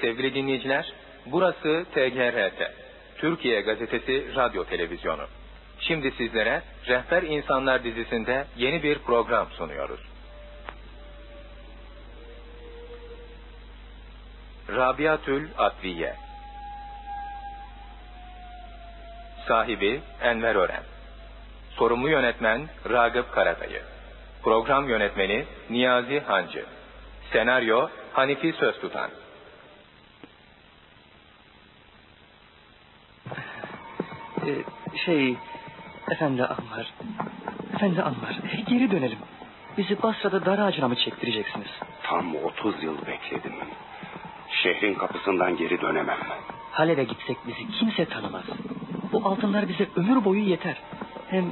Sevgili dinleyiciler, burası TGRT, Türkiye Gazetesi Radyo Televizyonu. Şimdi sizlere Rehber İnsanlar dizisinde yeni bir program sunuyoruz. Rabiatül Adviye Sahibi Enver Ören. Sorumlu yönetmen Ragıp Karadayı. Program yönetmeni Niyazi Hancı. Senaryo Hanifi Söztutan Ee, şey, efendi Anvar, efendi Anvar, geri dönelim. Bizi Basra'da dar ağacına mı çektireceksiniz? Tam 30 yıl bekledim. Şehrin kapısından geri dönemem. Halep'e gitsek bizi kimse tanımaz. Bu altınlar bize ömür boyu yeter. Hem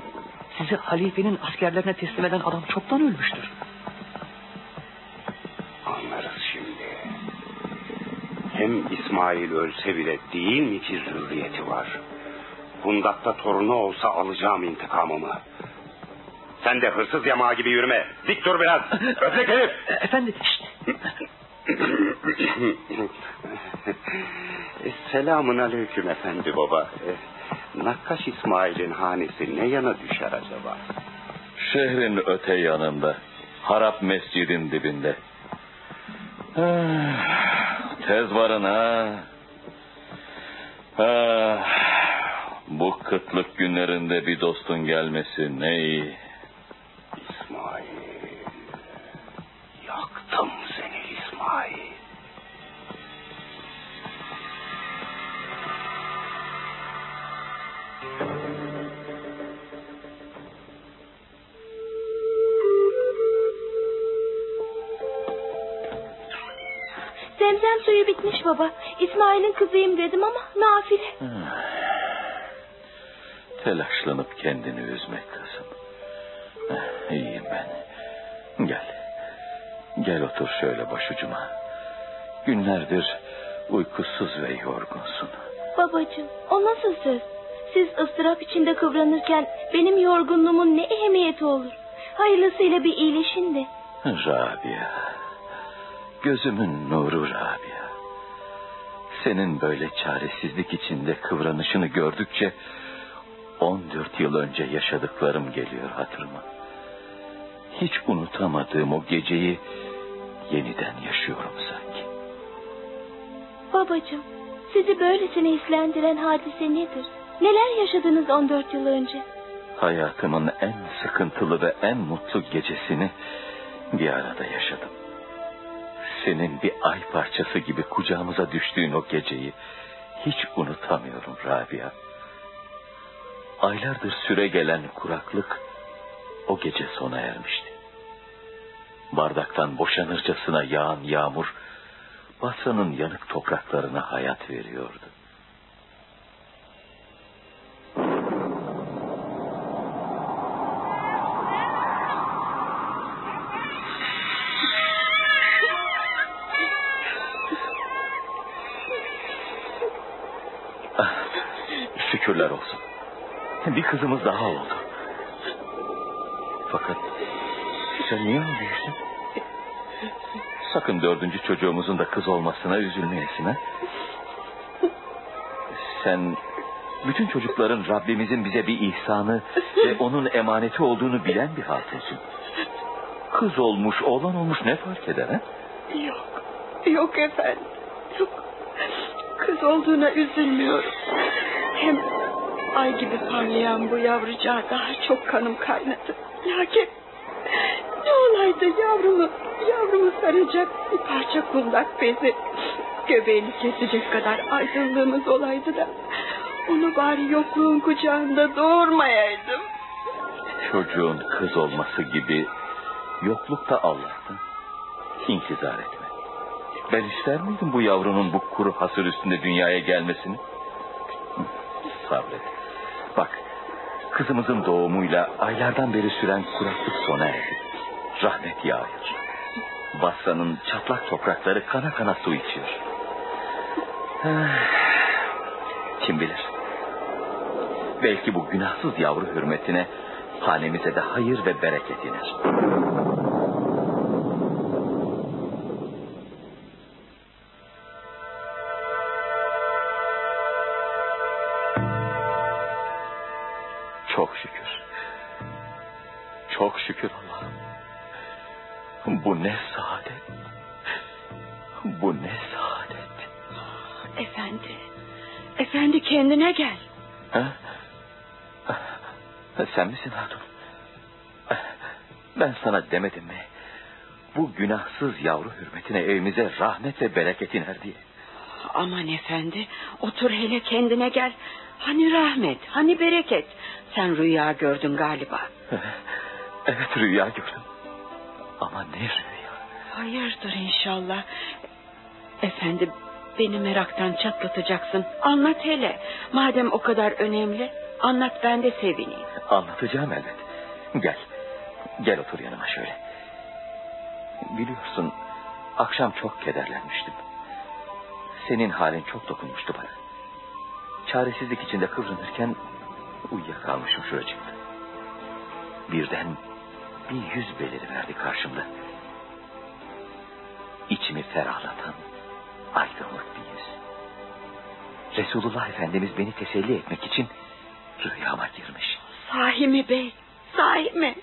sizi halifenin askerlerine teslim eden adam çoktan ölmüştür. Anlarız şimdi. Hem İsmail ölse bile değil mi ki zürriyeti var? Kundakta torunu olsa alacağım intikamımı. Sen de hırsız yamağı gibi yürüme. Dik dur biraz. Öflek herif. E, efendi, şşt. E, Selamun aleyküm efendi baba. E, Nakkaş İsmail'in hanesi ne yana düşer acaba? Şehrin öte yanında. Harap mescidin dibinde. Ah, Tez varın ha. Ah, bu kıtlık günlerinde bir dostun gelmesi ne iyi. İsmail. Yaktım seni İsmail. Zemzem suyu bitmiş baba. İsmail'in kızıyım dedim ama nafile. Telaşlanıp kendini üzme kızım. Ah, İyiyim ben. Gel. Gel otur şöyle başucuma. Günlerdir uykusuz ve yorgunsun. Babacığım o nasıl söz? Siz ıstırap içinde kıvranırken benim yorgunluğumun ne ehemmiyeti olur? Hayırlısıyla bir iyileşin de. Rabia. Gözümün nuru Rabia. Senin böyle çaresizlik içinde kıvranışını gördükçe 14 yıl önce yaşadıklarım geliyor hatırıma. Hiç unutamadığım o geceyi yeniden yaşıyorum sanki. Babacığım sizi böylesine hislendiren hadise nedir? Neler yaşadınız 14 yıl önce? Hayatımın en sıkıntılı ve en mutlu gecesini bir arada yaşadım. Senin bir ay parçası gibi kucağımıza düştüğün o geceyi hiç unutamıyorum Rabia. Aylardır süre gelen kuraklık o gece sona ermişti. Bardaktan boşanırcasına yağan yağmur Basra'nın yanık topraklarına hayat veriyordu. Dördüncü çocuğumuzun da kız olmasına üzülmeyesin? Sen bütün çocukların Rabbimizin bize bir ihsanı ve onun emaneti olduğunu bilen bir hatunsun. Kız olmuş, oğlan olmuş ne fark eder ha? Yok. Yok efendim. Yok. Kız olduğuna üzülmüyorum. Hem ay gibi parlayan bu yavrucağa daha çok kanım kaynadı. Lakin ne olaydı yavrumu, yavrumu saracak bir parça kundak bezi. Göbeğini kesecek kadar aydınlığımız olaydı da onu bari yokluğun kucağında doğurmayaydım. Çocuğun kız olması gibi yokluk da Allah'tan. İntizar etme. Ben ister miydim bu yavrunun bu kuru hasır üstünde dünyaya gelmesini? Sabret. Bak, kızımızın doğumuyla aylardan beri süren kuraklık sona erdi. Rahmet yağıyor. Basra'nın çatlak toprakları kana kana su içiyor. Ah, Kim bilir. Belki bu günahsız yavru hürmetine hanemize de hayır ve bereket iner. Hürmetine evimize rahmet ve bereket iner diye. Aman efendi otur hele kendine gel. Hani rahmet hani bereket. Sen rüya gördün galiba. Evet rüya gördüm. Ama ne rüya? Hayırdır inşallah. Efendi beni meraktan çatlatacaksın. Anlat hele. Madem o kadar önemli anlat ben de sevineyim. Anlatacağım elbet. Gel. Gel otur yanıma şöyle. Biliyorsun akşam çok kederlenmiştim. Senin halin çok dokunmuştu bana. Çaresizlik içinde kıvranırken uyuyakalmışım şuracıkta. Birden bir yüz beliriverdi karşımda. İçimi ferahlatan aydınlık bir yüz. Resulullah Efendimiz beni teselli etmek için rüyama girmiş. Sahi mi bey? Sahi mi?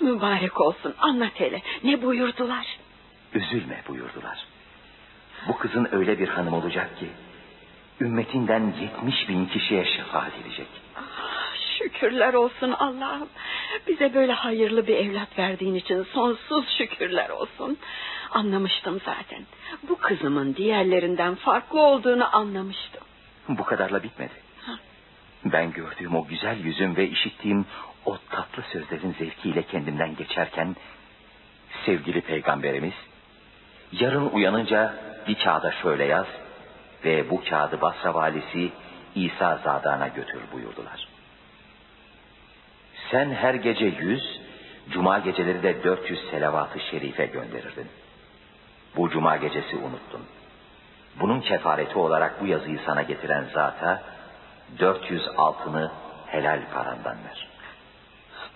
Mübarek olsun anlat hele. Ne buyurdular? Üzülme buyurdular. Bu kızın öyle bir hanım olacak ki... ...ümmetinden yetmiş bin kişiye şefaat edecek. Ah, şükürler olsun Allah'ım. Bize böyle hayırlı bir evlat verdiğin için sonsuz şükürler olsun. Anlamıştım zaten. Bu kızımın diğerlerinden farklı olduğunu anlamıştım. Bu kadarla bitmedi. Ha. Ben gördüğüm o güzel yüzüm ve işittiğim o tatlı sözlerin zevkiyle kendimden geçerken... ...sevgili peygamberimiz... ...yarın uyanınca bir kağıda şöyle yaz... ...ve bu kağıdı Basra valisi İsa Zadan'a götür buyurdular. Sen her gece yüz, cuma geceleri de 400 selavat-ı şerife gönderirdin. Bu cuma gecesi unuttun. Bunun kefareti olarak bu yazıyı sana getiren zata 400 altını helal parandan ver.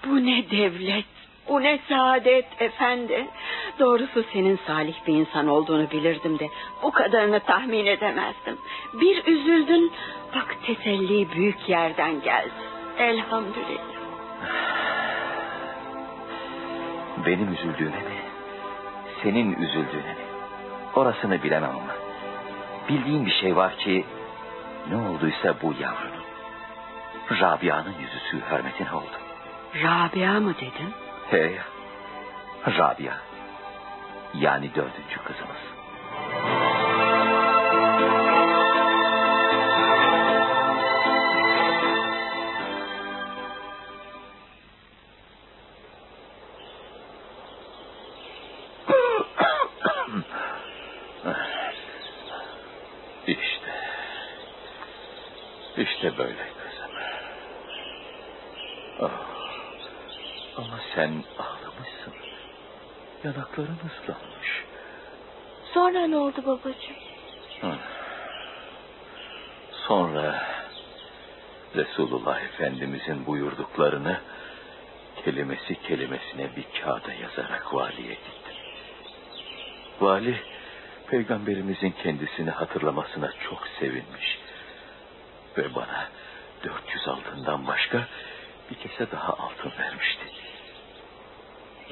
Bu ne devlet, bu ne saadet efendi. Doğrusu senin salih bir insan olduğunu bilirdim de bu kadarını tahmin edemezdim. Bir üzüldün, bak teselli büyük yerden geldi. Elhamdülillah. Benim üzüldüğüme mi? Senin üzüldüğüne mi? Orasını bilemem ama. Bildiğim bir şey var ki... ...ne olduysa bu yavrunun... ...Rabia'nın yüzüsü hürmetine oldu. Rabia mı dedin? He ya. Rabia. Yani dördüncü kızımız. Ne oldu babacığım? Sonra Resulullah Efendimizin buyurduklarını kelimesi kelimesine bir kağıda yazarak valiye gittim. Vali peygamberimizin kendisini hatırlamasına çok sevinmiş. Ve bana 400 altından başka bir kese daha altın vermişti.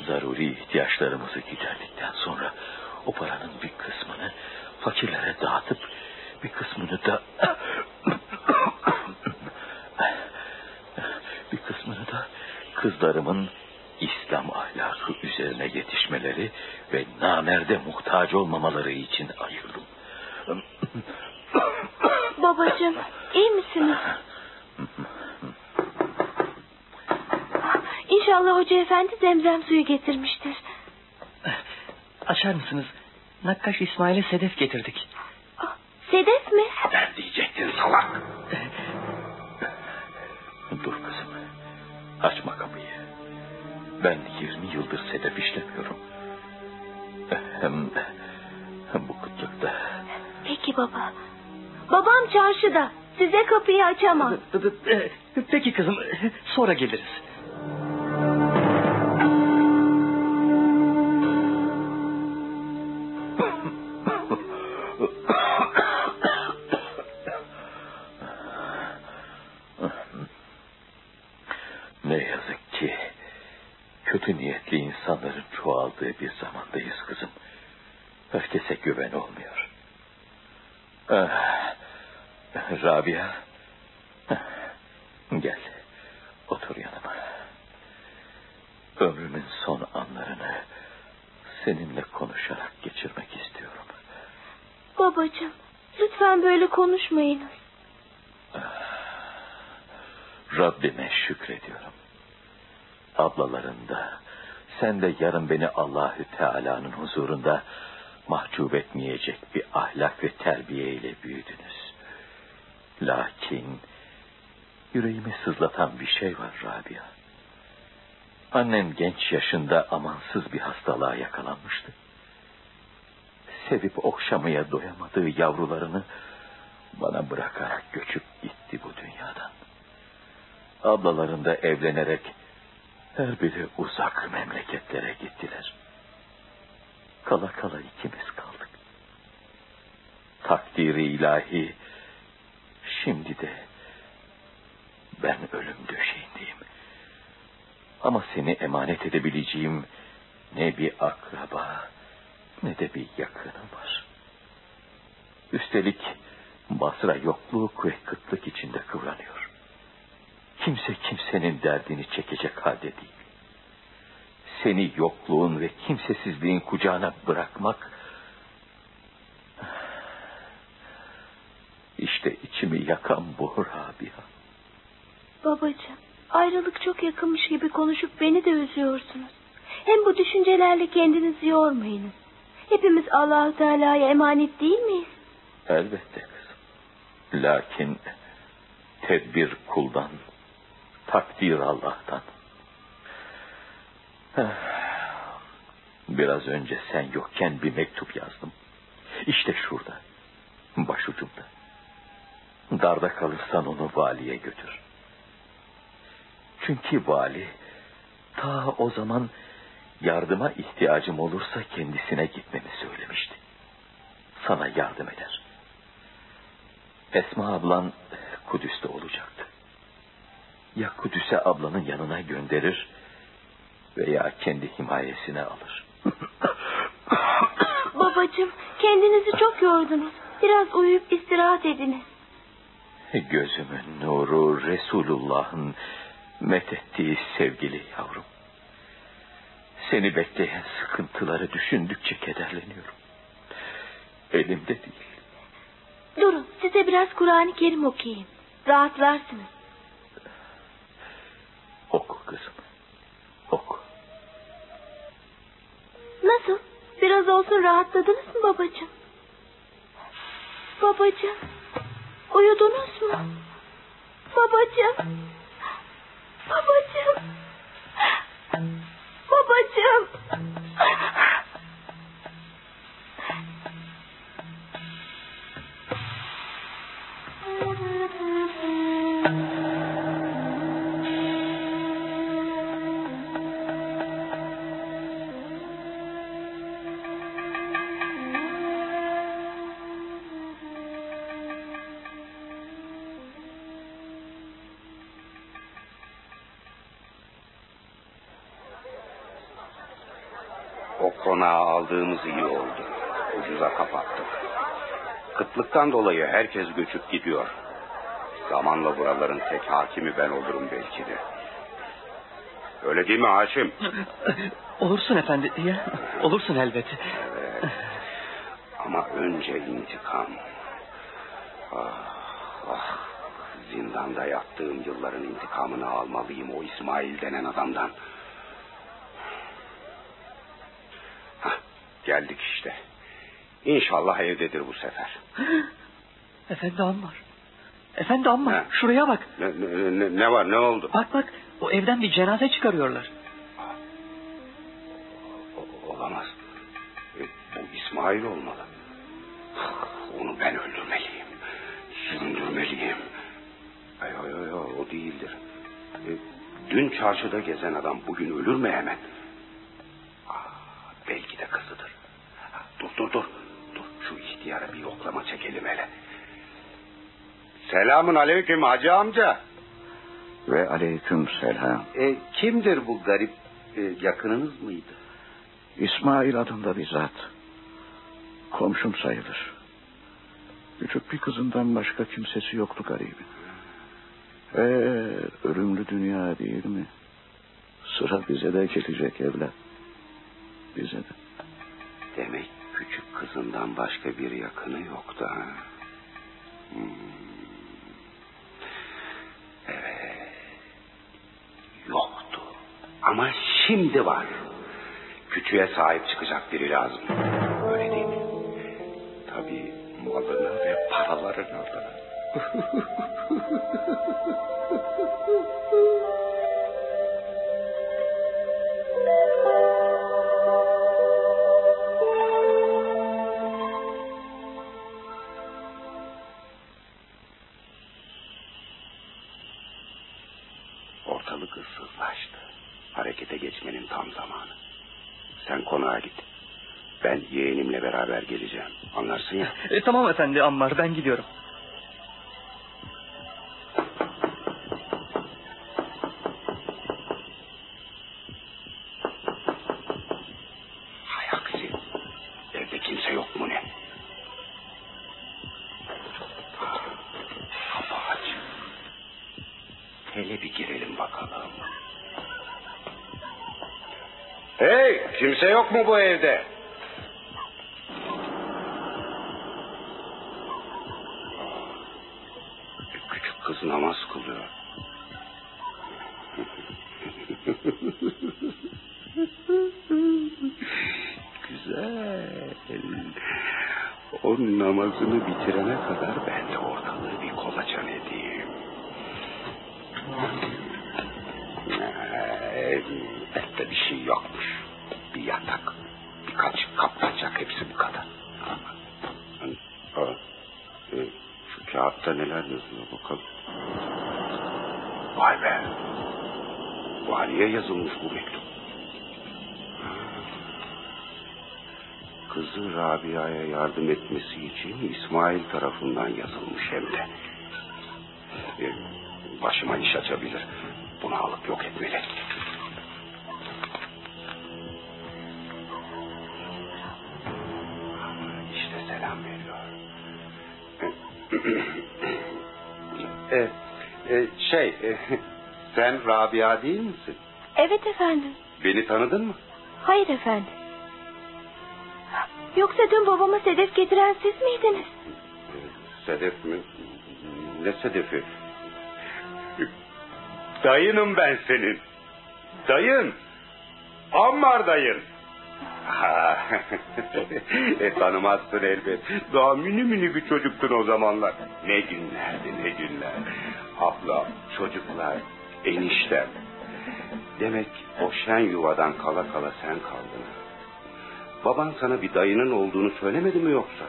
Zaruri ihtiyaçlarımızı giderdikten sonra o paranın bir kısmını fakirlere dağıtıp bir kısmını da bir kısmını da kızlarımın İslam ahlakı üzerine yetişmeleri ve namerde muhtaç olmamaları için ayırdım. Babacığım iyi misiniz? İnşallah hoca efendi zemzem suyu getirmiştir. Açar mısınız? Nakkaş İsmail'e sedef getirdik. Ah, Sedef mi? Ben diyecektin salak. Dur kızım. Açma kapıyı. Ben 20 yıldır sedef işlemiyorum. Hem, hem bu kıtlıkta. Peki baba. Babam çarşıda. Size kapıyı açamam. Peki kızım sonra geliriz. Ne yazık ki kötü niyetli insanların çoğaldığı bir zamandayız kızım. Herkese güven olmuyor. Ah, Rabia. Gel. Otur yanıma. Ömrümün son anlarını seninle konuşarak geçirmek istiyorum. Babacığım lütfen böyle konuşmayınız. Rabbime şükrediyorum. Ablalarında, sen de yarın beni Allahü Teala'nın huzurunda mahcup etmeyecek bir ahlak ve terbiye ile büyüdünüz. Lakin yüreğimi sızlatan bir şey var Rabia. Annem genç yaşında amansız bir hastalığa yakalanmıştı. Sevip okşamaya doyamadığı yavrularını bana bırakarak göçüp gitti bu dünyadan. Ablaların da evlenerek her biri uzak memleketlere gittiler. Kala kala ikimiz kaldık. Takdiri ilahi şimdi de ben ölüm döşeğindeyim. Ama seni emanet edebileceğim ne bir akraba ne de bir yakınım var. Üstelik Basra yokluk ve kıtlık içinde kıvranıyor. Kimse kimsenin derdini çekecek halde değil. Seni yokluğun ve kimsesizliğin kucağına bırakmak işte içimi yakan bu Rabia. Babacığım ayrılık çok yakınmış gibi konuşup beni de üzüyorsunuz. Hem bu düşüncelerle kendinizi yormayınız. Hepimiz allah Teala'ya emanet değil miyiz? Elbette kızım. Lakin tedbir kuldan, takdir Allah'tan. Biraz önce sen yokken bir mektup yazdım. İşte şurada, başucumda. Darda kalırsan onu valiye götür. Çünkü vali ta o zaman yardıma ihtiyacım olursa kendisine gitmemi söylemişti. Sana yardım eder. Esma ablan Kudüs'te olacaktı. Ya Kudüs'e ablanın yanına gönderir veya kendi himayesine alır. Babacığım kendinizi çok yordunuz. Biraz uyuyup istirahat ediniz. Gözümün nuru Resulullah'ın methettiği sevgili yavrum. Seni bekleyen sıkıntıları düşündükçe kederleniyorum. Elimde değil. Durun size biraz Kur'an-ı Kerim okuyayım. Rahatlarsınız. Oku kızım. Oku. Nasıl? Biraz olsun rahatladınız mı babacığım? Babacığım. Uyudunuz mu? Babacığım. Babacığım. Babacığım. O Kıtlıktan dolayı herkes göçüp gidiyor. Zamanla buraların tek hakimi ben olurum belki de. Öyle değil mi Haşim? Olursun efendi. Ya, olursun elbet. Evet. Ama önce intikam. Ah, ah. Zindanda yattığım yılların intikamını almalıyım o İsmail denen adamdan. Hah, geldik işte. İnşallah evdedir bu sefer. Efendi Ammar. Efendi Ammar Ha. şuraya bak. Ne, ne, ne- ne var ne oldu? Bak bak o evden bir cenaze çıkarıyorlar. O- olamaz. E, bu İsmail olmalı. Onu ben öldürmeliyim. Süründürmeliyim. Ay, ay, ay, o değildir. E, dün çarşıda gezen adam bugün ölür mü hemen? Ah, belki de kızıdır. Dur dur dur. Şu ihtiyara bir yoklama çekelim hele. Selamun aleyküm hacı amca. Ve aleyküm selam. E, kimdir bu garip e, yakınınız mıydı? İsmail adında bir zat. Komşum sayılır. Küçük bir kızından başka kimsesi yoktu garibin. Ee, ölümlü dünya değil mi? Sıra bize de gelecek evlat. Bize de. Demek küçük kızından başka bir yakını yoktu ha? Hmm. Evet. Yoktu. Ama şimdi var. Küçüğe sahip çıkacak biri lazım. Öyle değil mi? Tabii malını ve paralarını da. Ortalık ıssızlaştı. Harekete geçmenin tam zamanı. Sen konağa git. Ben yeğenimle beraber geleceğim. Anlarsın ya. E, tamam efendi Ammar ben gidiyorum. Kimse yok mu Rabia değil misin? Evet efendim. Beni tanıdın mı? Hayır efendim. Yoksa dün babama sedef getiren siz miydiniz? Sedef mi? Ne sedefi? Dayınım ben senin. Dayın. Ammar dayın. Ha, e, tanımazsın elbet. Daha mini mini bir çocuktun o zamanlar. Ne günlerdi ne günler. Ablam, çocuklar, eniştem. Demek o şen yuvadan kala kala sen kaldın. Baban sana bir dayının olduğunu söylemedi mi yoksa?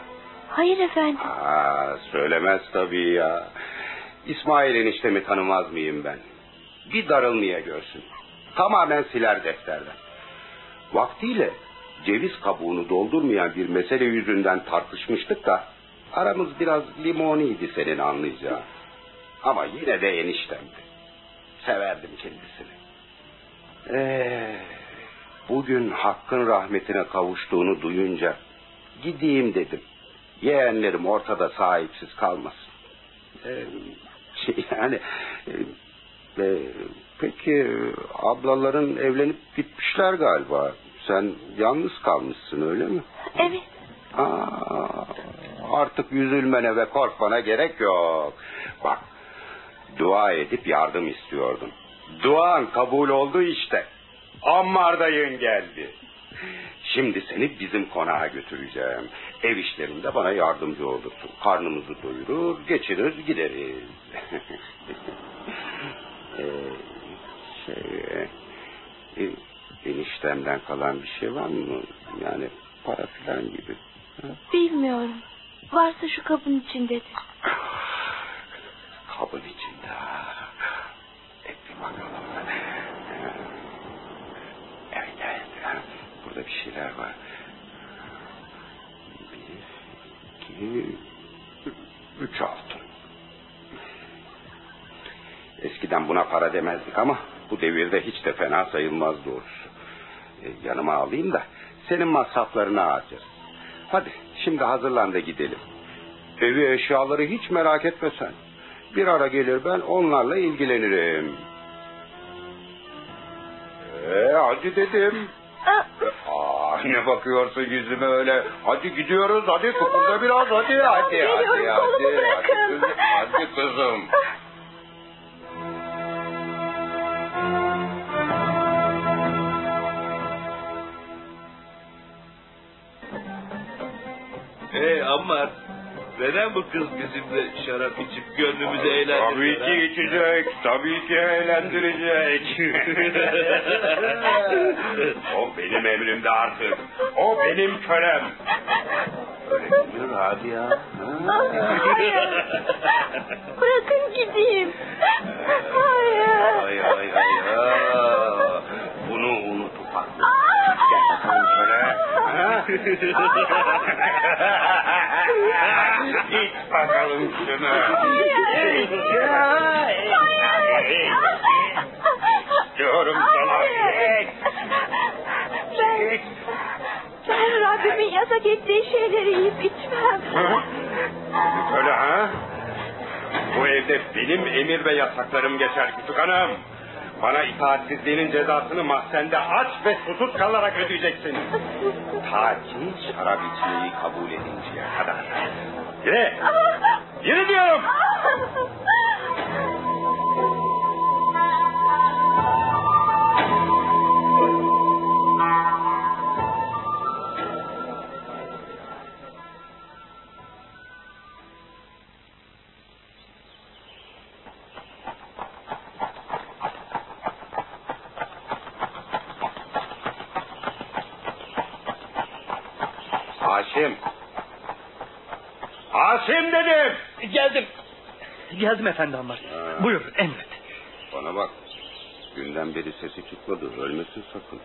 Hayır efendim. Aa, söylemez tabii ya. İsmail eniştemi tanımaz mıyım ben? Bir darılmaya görsün. Tamamen siler defterden. Vaktiyle ceviz kabuğunu doldurmayan bir mesele yüzünden tartışmıştık da... ...aramız biraz limoniydi senin anlayacağın. Ama yine de eniştemdi. Severdim kendisini. Ee, bugün hakkın rahmetine kavuştuğunu duyunca... ...gideyim dedim. Yeğenlerim ortada sahipsiz kalmasın. Ee, şey yani... E, e, peki ablaların evlenip gitmişler galiba. Sen yalnız kalmışsın öyle mi? Evet. Aa, artık üzülmene ve korkmana gerek yok. Bak, dua edip yardım istiyordun. Duan kabul oldu işte. Ammar dayın geldi. Şimdi seni bizim konağa götüreceğim. Ev işlerinde bana yardımcı olursun. Karnımızı doyurur, geçirir gideriz. ee, şey, e, eniştemden kalan bir şey var mı? Yani para filan gibi. Bilmiyorum. Varsa şu kabın içindedir. Kabın içinde. Et bir bakalım. Evet evet. Burada bir şeyler var. Bir, iki, üç altın. Eskiden buna para demezdik ama bu devirde hiç de fena sayılmaz doğrusu. E, yanıma alayım da senin masraflarını harcarız. Hadi şimdi hazırlan da gidelim. Evi eşyaları hiç merak etme sen. Bir ara gelir ben onlarla ilgilenirim. Ee, hadi dedim. Aa, ne bakıyorsun yüzüme öyle? Hadi gidiyoruz, hadi kıpırda biraz, hadi, hadi, hadi, hadi, hadi, kızım, hadi kızım. Neden bu kız bizimle şarap içip gönlümüzü eğlendirecek? Tabii ki içecek, tabii ki eğlendirecek. o benim emrimde artık. O benim kölem. Öyle değil Rabia? Ha? Hayır. Bırakın gideyim. Hayır. Ay ay ay ay. Bunu unut ufaklık. Gel bakalım şöyle. İç bakalım şunu. İç. Diyorum sana. İç. Ben, ben Rabbimin yasak ettiği şeyleri yiyip içmem. Ha? Öyle ha? Bu evde benim emir ve yasaklarım geçer küçük hanım. Bana itaatsizliğinin cezasını mahzende aç ve susuz kalarak ödeyeceksin. Ta ki şarap içmeyi kabul edinceye kadar. Yürü! Yürü diyorum! Haşim! Haşim dedim! Geldim. Geldim efendi Ammar. Ha. Buyur emret. Bana bak. Günden beri sesi çıkmadı. Ölmesin sakın.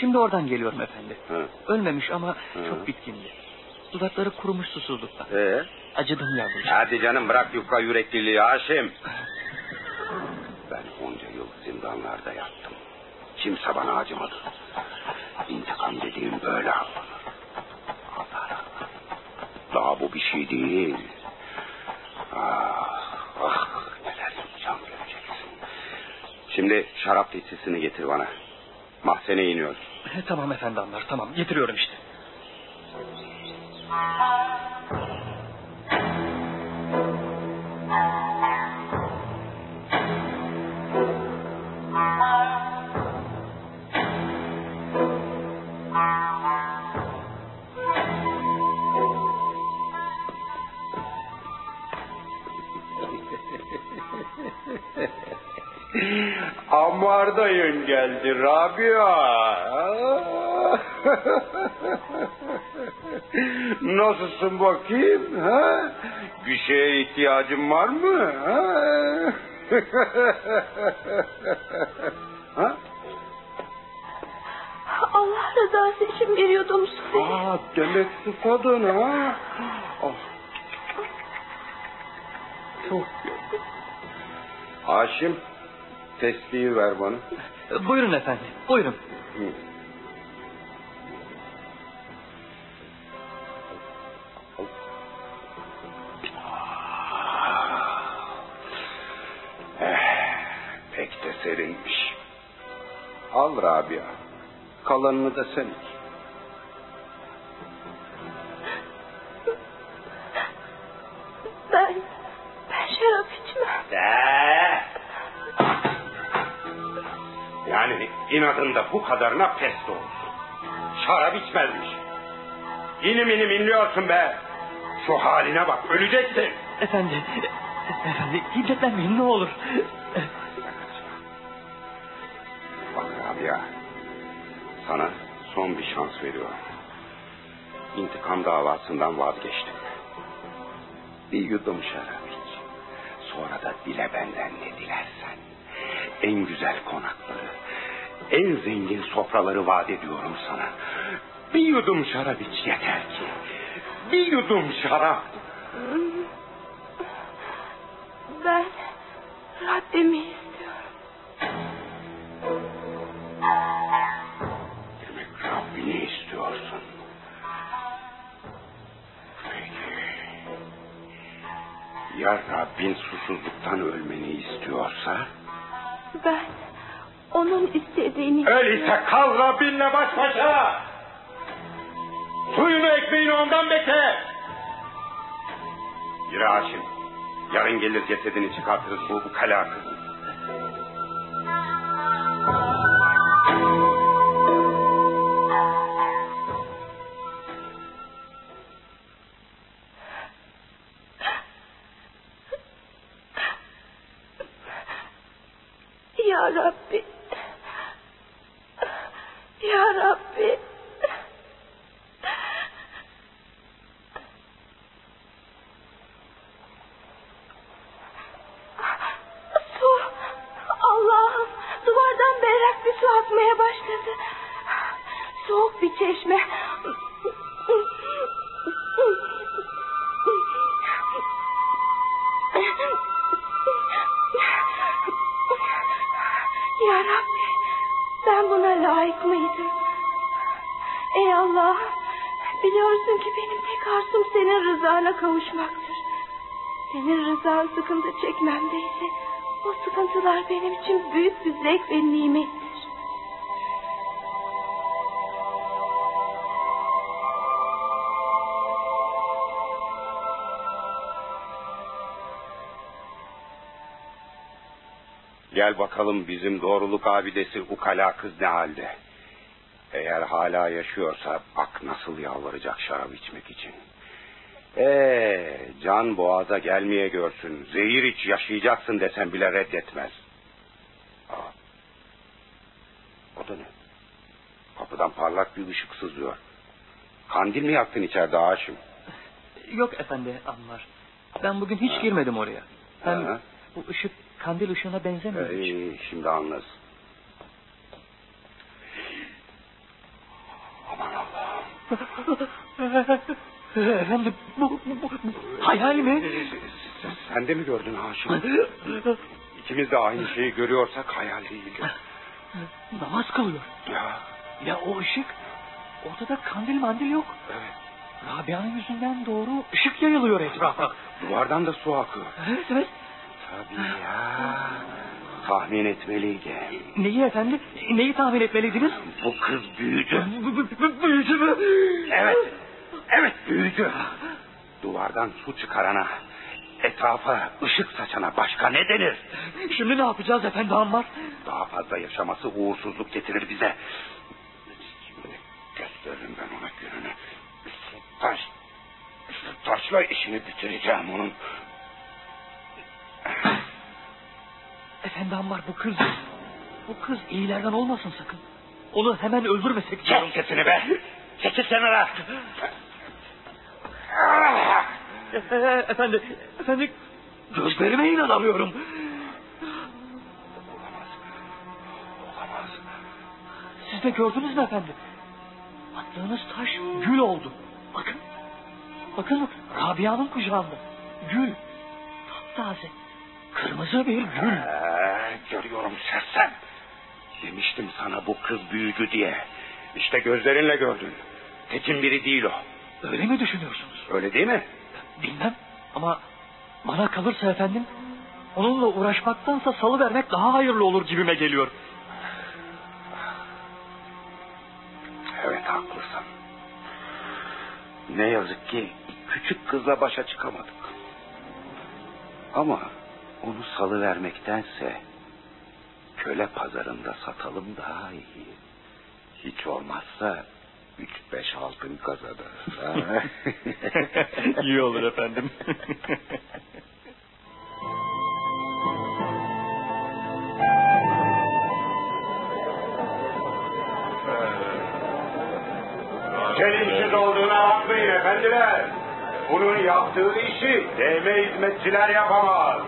Şimdi oradan geliyorum efendi. Ha. Ölmemiş ama Hı. çok bitkindi. Dudakları kurumuş susuzluktan. Ee? Acıdım yavrucuğum. Hadi canım bırak yufka yürekliliği Haşim. Ben onca yıl zindanlarda yattım. Kimse bana acımadı. İntikam dediğim böyle alınır. Bu bir şey değil. Ah, ah neler yapacağım göreceksin. Şimdi şarap tetsisini getir bana. Mahzene iniyoruz. Tamam efendi Ammar tamam getiriyorum işte. Geldi Rabia. Nasılsın bakayım? Ha? Bir şeye ihtiyacın var mı? Ha? ha? Allah rızası için bir yudum su verin. Aa, demek susadın ha? Oh. Çok Haşim, tesbihi ver bana. Buyurun efendi buyurun. Hı. Eh, pek de serinmiş. Al Rabia. Kalanını da sen iç. Ben, ben şarap içmem. De. İnadında bu kadarına pes de olsun. Şarap içmezmiş. İnim inim inliyorsun be. Şu haline bak öleceksin. Efendi, efendi hiddetlenmeyin ne olur. Bak Rabia. Sana son bir şans veriyorum. İntikam davasından vazgeçtim. Bir yudum şarap iç. Sonra da dile benden ne dilersen. En güzel konakları, en zengin sofraları vaat ediyorum sana. Bir yudum şarap iç yeter ki. Bir yudum şarap. Ben Rabbimi istiyorum. Demek Rabbini istiyorsun. Peki. Ya Rabbin susuzluktan ölmeni istiyorsa? Ben onun istediğini... Öyleyse kal Rabbinle baş başa. Suyunu ekmeğini ondan bekle. Yürü Haşim. Yarın gelir cesedini çıkartırız bu ukala kızın. Başladı. Soğuk bir çeşme. Ya Rabbi ben buna layık mıydım? Ey Allah biliyorsun ki benim tek arzum senin rızana kavuşmaktır. Senin rızan sıkıntı çekmemdeyse o sıkıntılar benim için büyük bir zevk ve nimettir. Gel bakalım bizim doğruluk abidesi ukala kız ne halde? Eğer hala yaşıyorsa bak nasıl yalvaracak şarap içmek için. Ee, can boğaza gelmeye görsün. Zehir iç yaşayacaksın desen bile reddetmez. Aa, o da ne? Kapıdan parlak bir ışık sızıyor. Kandil mi yaktın içeride Haşim? Yok efendi Ammar. Ben bugün hiç girmedim oraya. Hem Ha. bu ışık kandil ışığına benzemiyor hiç. Ee, şimdi anlarız. Aman Allah'ım. Efendim bu, bu, bu, hayal mi? Sen de mi gördün Haşim? İkimiz de aynı şeyi görüyorsak hayal değil. Namaz kılıyor. Ya, Ya o ışık ortada kandil mandil yok. evet. Rabia'nın yüzünden doğru ışık yayılıyor etrafa. Duvardan da su akıyor. Evet evet. Tabii ya. Tahmin etmeliydi. Neyi efendi? Neyi tahmin etmeliydiniz? Bu kız bu- Büyücü mü? Evet. Evet büyüdü. Duvardan su çıkarana, etrafa ışık saçana başka ne denir? Şimdi ne yapacağız efendi Ammar? Daha fazla yaşaması uğursuzluk getirir bize. Şimdi gösteririm ben ona gününü. Taş, taşla işini bitireceğim onun. Efendi Ammar bu kız... Bu kız iyilerden olmasın sakın. Onu hemen öldürmesek. Kes sesini be. Çekil kenara. E- e- efendi, efendi gözlerime inanamıyorum. Olamaz. Siz de gördünüz mü efendi? Attığınız taş gül oldu. Bakın. Bakın Rabia'nın kucağında. Gül. Taze. Kırmızı bir gül. Görüyorum sersem. Demiştim sana bu kız büyücü diye. İşte gözlerinle gördün. Tekin biri değil o. Öyle mi düşünüyorsunuz? Öyle değil mi? Bilmem ama bana kalırsa efendim onunla uğraşmaktansa salı vermek daha hayırlı olur gibime geliyor. Evet haklısın. Ne yazık ki küçük kızla başa çıkamadık. Ama onu salı vermektense köle pazarında satalım daha iyi. Hiç olmazsa üç beş altın kazanırız. İyi olur efendim. Çelimsiz olduğuna bakmayın efendiler. Bunun yaptığı işi değme hizmetçiler yapamaz.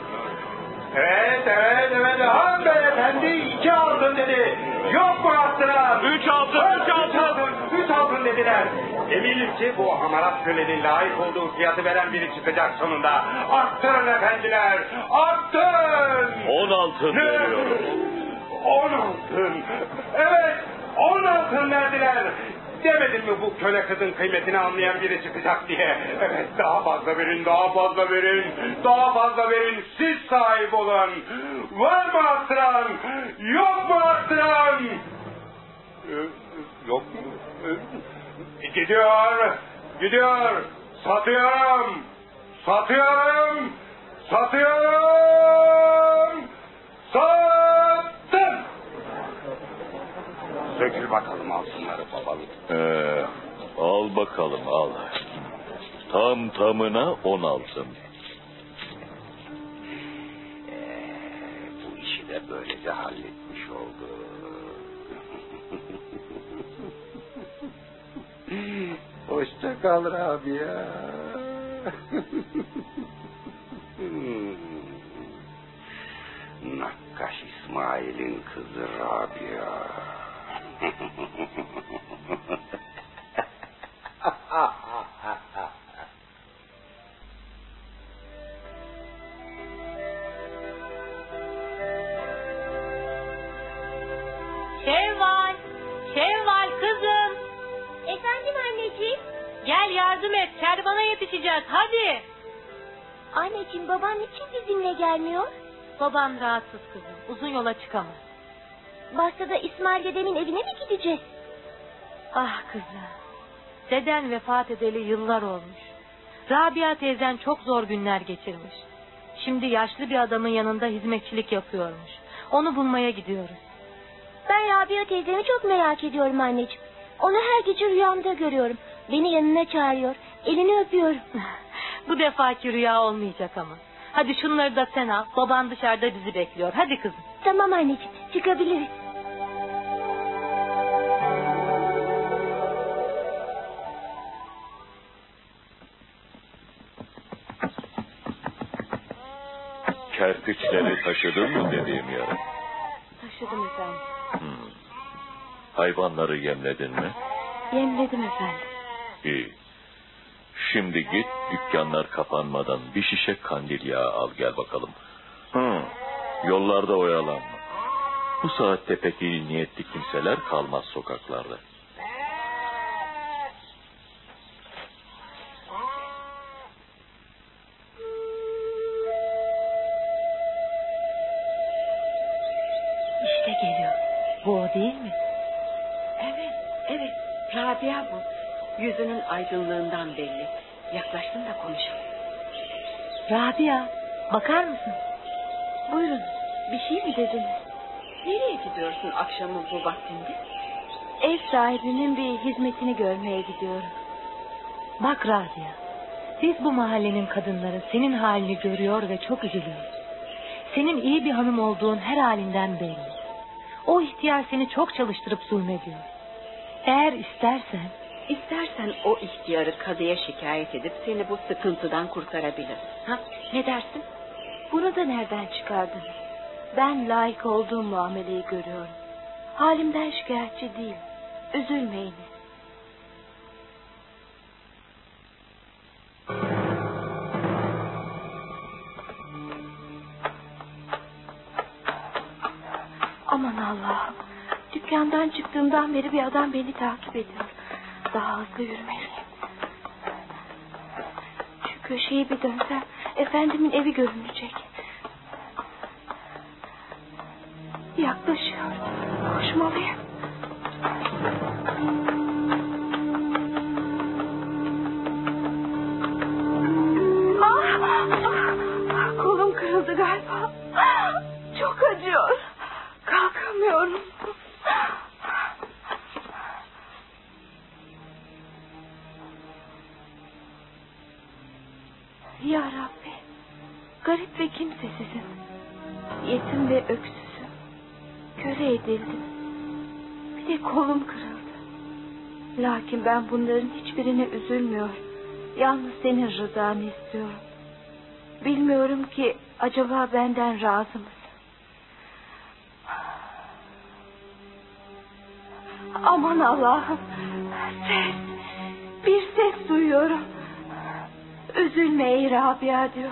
Evet, evet, evet. Han beyefendi iki altın dedi. Yok mu arttıran? Üç altın, üç altın. Üç altın dediler. Eminim ki bu hamarat kölenin layık olduğu fiyatı veren biri çıkacak sonunda. Arttırın efendiler, arttırın. On altın Ne? veriyorum. On altın. Evet, on altın verdiler. Demedim mi bu köle kızın kıymetini anlayan biri çıkacak diye. Evet daha fazla verin, daha fazla verin, daha fazla verin. Siz sahip olun. Var mı arttıran? Yok mu arttıran? Ee, Yok mu? Ee, Gidiyor, gidiyor. Satıyorum, satıyorum, satıyorum. Sattım. Sökül bakalım altınları babalık. Ee, al bakalım al. Tam tamına on altın. Ee, bu işi de böylece halletmiş oldu. Hoşça kal Rabia. Nakkaş İsmail'in kızı Rabia. Şevval, Şevval kızım. Efendim anneciğim? Gel yardım et, kervana yetişeceğiz, hadi. Anneciğim baban niçin bizimle gelmiyor? Baban rahatsız kızım, uzun yola çıkamaz. Başta İsmail dedemin evine mi gideceğiz? Ah kızım, deden vefat edeli yıllar olmuş. Rabia teyzen çok zor günler geçirmiş. Şimdi yaşlı bir adamın yanında hizmetçilik yapıyormuş. Onu bulmaya gidiyoruz. Ben Rabia teyzemi çok merak ediyorum anneciğim. Onu her gece rüyamda görüyorum. Beni yanına çağırıyor. Elini öpüyorum. Bu defaki rüya olmayacak ama. Hadi şunları da sen al. Baban dışarıda bizi bekliyor. Hadi kızım. Tamam anneciğim çıkabiliriz. Kerpiçleri taşıdın mı dediğim yere? Taşıdım efendim. Hmm. Hayvanları yemledin mi? Yemledim efendim. İyi. Şimdi git dükkanlar kapanmadan bir şişe kandil yağı al gel bakalım. Hı. Yollarda oyalanma. Bu saatte pek iyi niyetli kimseler kalmaz sokaklarda. Bakar mısın? Buyurun. Bir şey mi dediniz? Nereye gidiyorsun akşamın bu vaktinde? Ev sahibimin bir hizmetini görmeye gidiyorum. Bak Rabia, biz bu mahallenin kadınları senin halini görüyor ve çok üzülüyoruz. Senin iyi bir hanım olduğun her halinden belli. O ihtiyar seni çok çalıştırıp zulmediyor. Eğer istersen İstersen o ihtiyarı kadıya şikayet edip seni bu sıkıntıdan kurtarabilir. Ha, ne dersin? Bunu da nereden çıkardınız? Ben layık olduğum muameleyi görüyorum. Halimden şikayetçi değilim. Üzülmeyiniz. Aman Allah'ım. Dükkandan çıktığımdan beri bir adam beni takip ediyor. Daha hızlı yürümeliyim. Şu köşeyi bir dönsem efendimin evi görünecek. Yaklaşıyor. Koşmalıyım. Lakin ben bunların hiçbirine üzülmüyor. Yalnız senin rızanı istiyorum. Bilmiyorum ki acaba benden razı mısın? Aman Allah'ım. Ses. Bir ses duyuyorum. Üzülme ey Rabia diyor.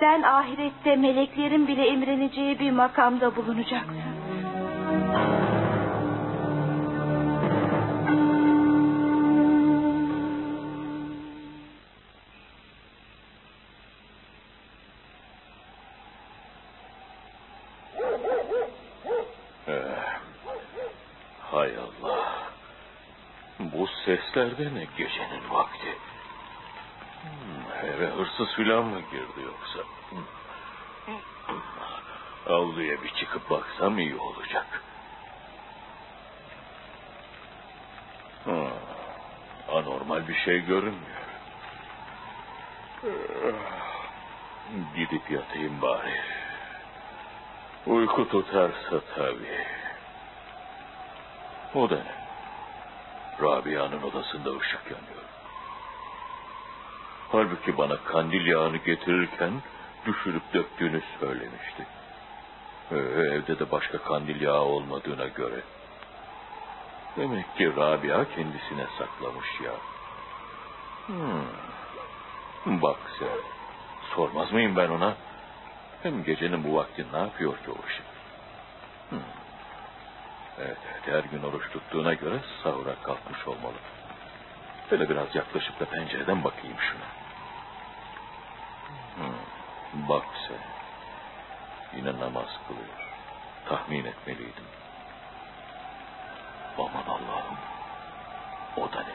Sen ahirette meleklerin bile emreneceği bir makamda bulunacaksın. Sesler de ne gecenin vakti? Hmm, eve hırsız filan mı girdi yoksa? Hmm. Avluya bir çıkıp baksam iyi olacak. Ha, anormal bir şey görünmüyor. Gidip yatayım bari. Uyku tutarsa tabii. O da ne? Rabia'nın odasında ışık yanıyor. Halbuki bana kandil yağını getirirken düşürüp döktüğünü söylemişti. Ee, evde de başka kandil yağı olmadığına göre. Demek ki Rabia kendisine saklamış ya. Hmm. Bak sen. Sormaz mıyım ben ona? Hem gecenin bu vakti ne yapıyor ki o ışık? Hmm. Evet, her gün oruç tuttuğuna göre sahura kalkmış olmalı. Böyle biraz yaklaşıp da pencereden bakayım şuna. Hmm, bak sen. Yine namaz kılıyor. Tahmin etmeliydim. Aman Allah'ım. O da ne?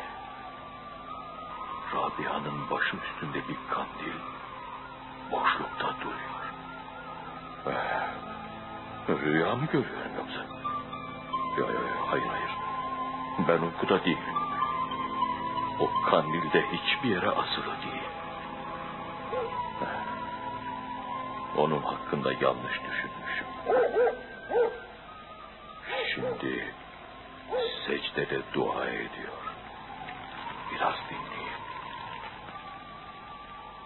Rabia'nın başı üstünde bir kandil boşlukta duruyor. Ee, rüya mı görüyorum yoksa? Ya, ya, hayır hayır. Ben uykuda değilim. O kandilde hiçbir yere asılı değil. Onun hakkında yanlış düşünmüşüm. Şimdi secdede dua ediyor. Biraz dinleyeyim.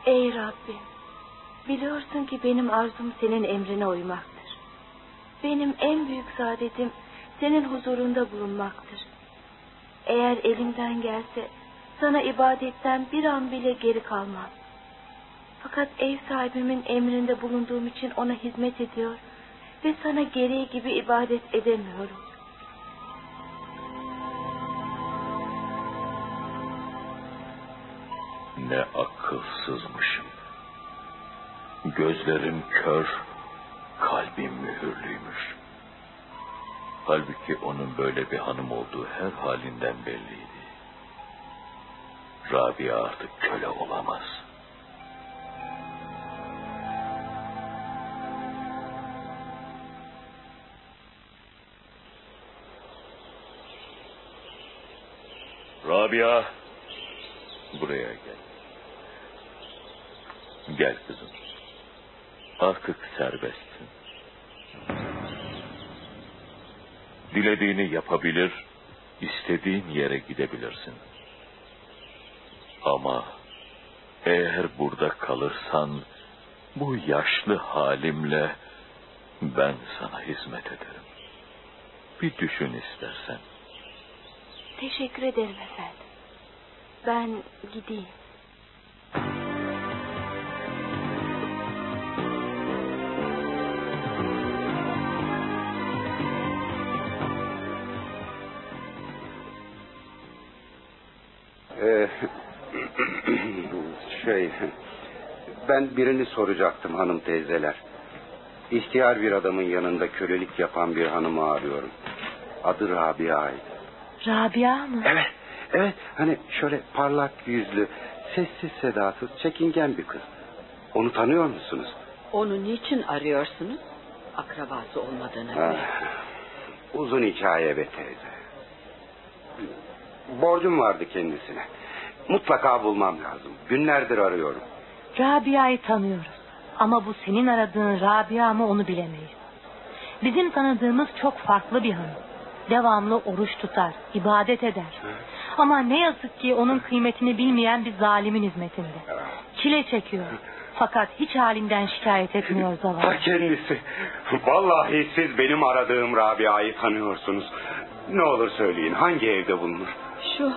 Ey Rabbim, biliyorsun ki benim arzum senin emrine uymaktır. Benim en büyük saadetim senin huzurunda bulunmaktır. Eğer elimden gelse sana ibadetten bir an bile geri kalmam. Fakat ev sahibimin emrinde bulunduğum için ona hizmet ediyor ve sana gereği gibi ibadet edemiyorum. Ne akılsızmışım. Gözlerim kör, kalbim mühürlüymüş. Halbuki onun böyle bir hanım olduğu her halinden belliydi. Rabia artık köle olamaz. Rabia, buraya gel. Gel kızım. Artık serbestsin. Dilediğini yapabilir, istediğin yere gidebilirsin. Ama eğer burada kalırsan bu yaşlı halimle ben sana hizmet ederim. Bir düşün istersen. Teşekkür ederim efendim. Ben gideyim. Ben birini soracaktım hanım teyzeler. İhtiyar bir adamın yanında kölelik yapan bir hanımı arıyorum. Adı Rabia'ydı. Rabia mı? Evet, evet. Hani şöyle parlak yüzlü, sessiz sedasız, çekingen bir kız. Onu tanıyor musunuz? Onu niçin arıyorsunuz? Akrabası olmadığına Ah, göre. uzun hikaye be teyze. Borcum vardı kendisine. Mutlaka bulmam lazım. Günlerdir arıyorum. Rabia'yı tanıyoruz. Ama bu senin aradığın Rabia mı onu bilemeyiz. Bizim tanıdığımız çok farklı bir hanım. Devamlı oruç tutar, ibadet eder. Ama ne yazık ki onun kıymetini bilmeyen bir zalimin hizmetinde. Çile çekiyor. Fakat hiç halinden şikayet etmiyor Ta zavallı. kendisi. Vallahi siz benim aradığım Rabia'yı tanıyorsunuz. Ne olur söyleyin hangi evde bulunur? Şu,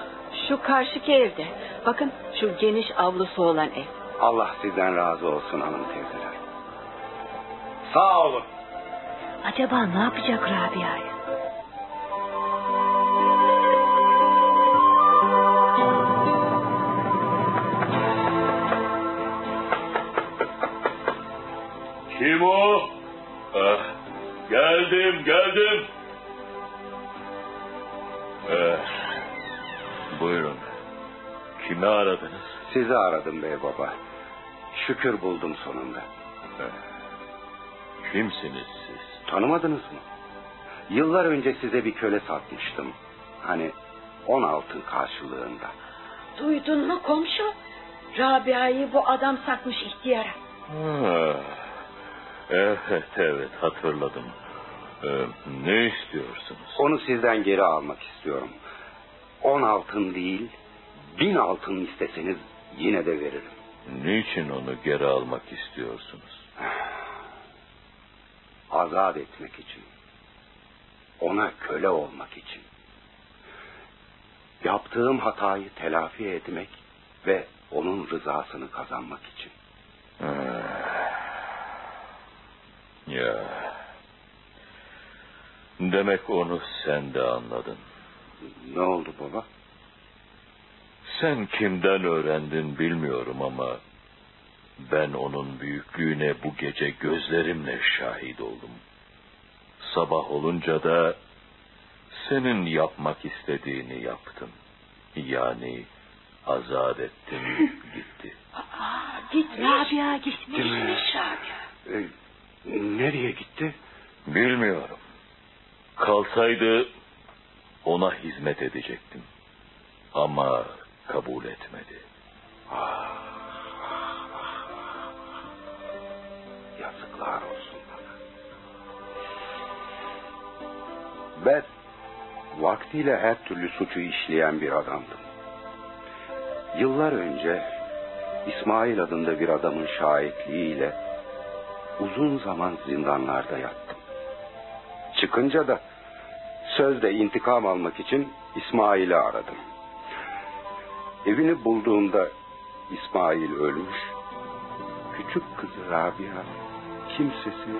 şu karşıki evde. Bakın şu geniş avlusu olan ev. Allah sizden razı olsun hanım teyzeler. Sağ olun. Acaba ne yapacak Rabia'yı? Kim o? Ah, geldim, geldim. Eh, Buyurun. Kimi aradınız? Sizi aradım bey baba. Şükür buldum sonunda. Kimsiniz siz? Tanımadınız mı? Yıllar önce size bir köle satmıştım. Hani on altın karşılığında. Duydun mu komşu? Rabia'yı bu adam satmış ihtiyara. Ha, evet evet hatırladım. Ee, ne istiyorsunuz? Onu sizden geri almak istiyorum. On altın değil, bin altın isteseniz yine de veririm. Niçin onu geri almak istiyorsunuz? Azat etmek için. Ona köle olmak için. Yaptığım hatayı telafi etmek ve onun rızasını kazanmak için. Ya. Demek onu sen de anladın. Ne oldu baba? Sen kimden öğrendin bilmiyorum ama ben onun büyüklüğüne bu gece gözlerimle şahit oldum. Sabah olunca da senin yapmak istediğini yaptım. Yani azat ettim gitti. Aa, gitmiş. Rabia gitmiş. Gitmiş Rabia. Ee, nereye gitti? Bilmiyorum. Kalsaydı ona hizmet edecektim. Ama kabul etmedi. Yazıklar olsun bana. Ben vaktiyle her türlü suçu işleyen bir adamdım. Yıllar önce İsmail adında bir adamın şahitliğiyle uzun zaman zindanlarda yattım. Çıkınca da sözde intikam almak için İsmail'i aradım. Evini bulduğumda İsmail ölmüş. Küçük kızı Rabia kimsesi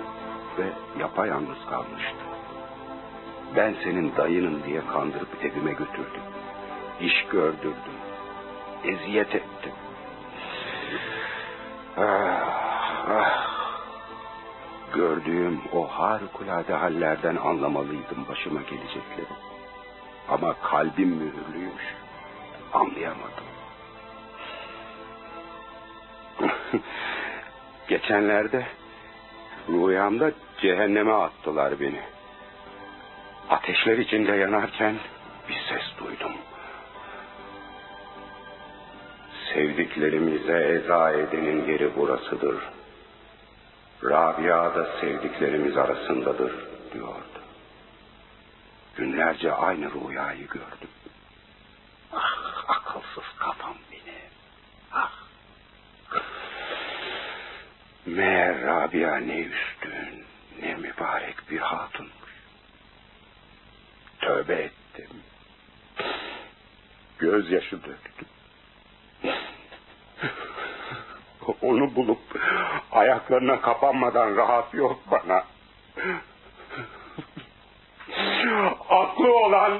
ve yapayalnız kalmıştı. Ben senin dayının diye kandırıp evime götürdüm. İş gördürdüm. Eziyet ettim. Ah, ah. Gördüğüm o harikulade hallerden anlamalıydım başıma gelecekleri. Ama kalbim mühürlüymüş. Anlayamadım. Geçenlerde rüyamda cehenneme attılar beni. Ateşler içinde yanarken bir ses duydum. Sevdiklerimize eza edenin yeri burasıdır. Rabia da sevdiklerimiz arasındadır diyordu. Günlerce aynı rüyayı gördüm. Ah akılsız kafam beni. Ah. Meğer Rabia ne üstün ne mübarek bir hatunmuş. Tövbe ettim. Gözyaşı döktüm. Onu bulup ayaklarına kapanmadan rahat yok bana. Aklı olan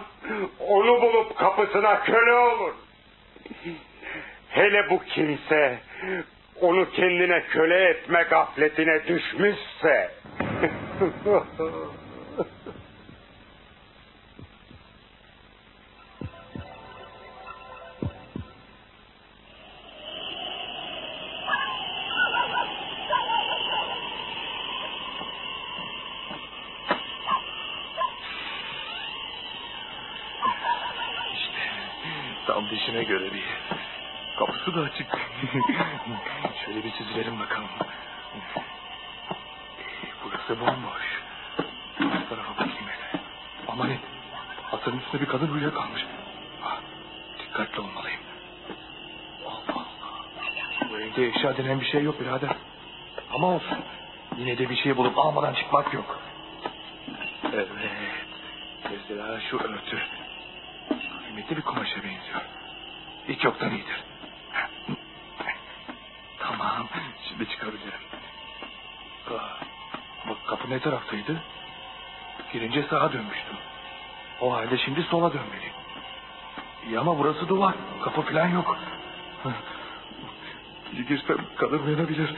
onu bulup kapısına köle olur. Hele bu kimse onu kendine köle etme gafletine düşmüşse. Kapısı da açık. Şöyle bir süzülelim bakalım. Burası bomboş. Her tarafa bakayım hele. Aman et. Hasanın üstünde bir kadın uyuyakalmış. Ah, dikkatli olmalıyım. Allah Allah. Bu evde eşya denen bir şey yok birader. Ama olsun. Yine de bir şey bulup almadan çıkmak yok. Evet. Mesela şu örtü. Kıymetli bir kumaşa benziyor. Hiç yoktan iyidir. Ne taraftaydı? Girince sağa dönmüştüm. O halde şimdi sola dönmeliyim. İyi ama burası duvar. Kapı falan yok. İyi girsem kadın uyanabilir.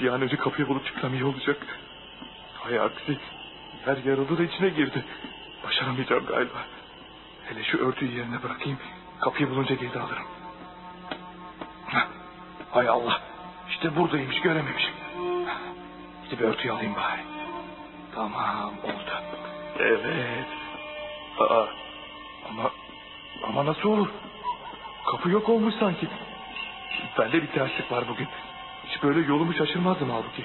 Bir an önce kapıyı bulup çıksam iyi olacak. Hay aksi. Yer yarıldı da içine girdi. Başaramayacağım galiba. Hele şu örtüyü yerine bırakayım. Kapıyı bulunca geri alırım. Hay Allah. İşte buradaymış görememişim. Gidip örtüyü alayım bari. Tamam oldu. Evet. Aa, ama ama nasıl olur? Kapı yok olmuş sanki. Bende bir terslik var bugün. Hiç böyle yolumu şaşırmazdım halbuki.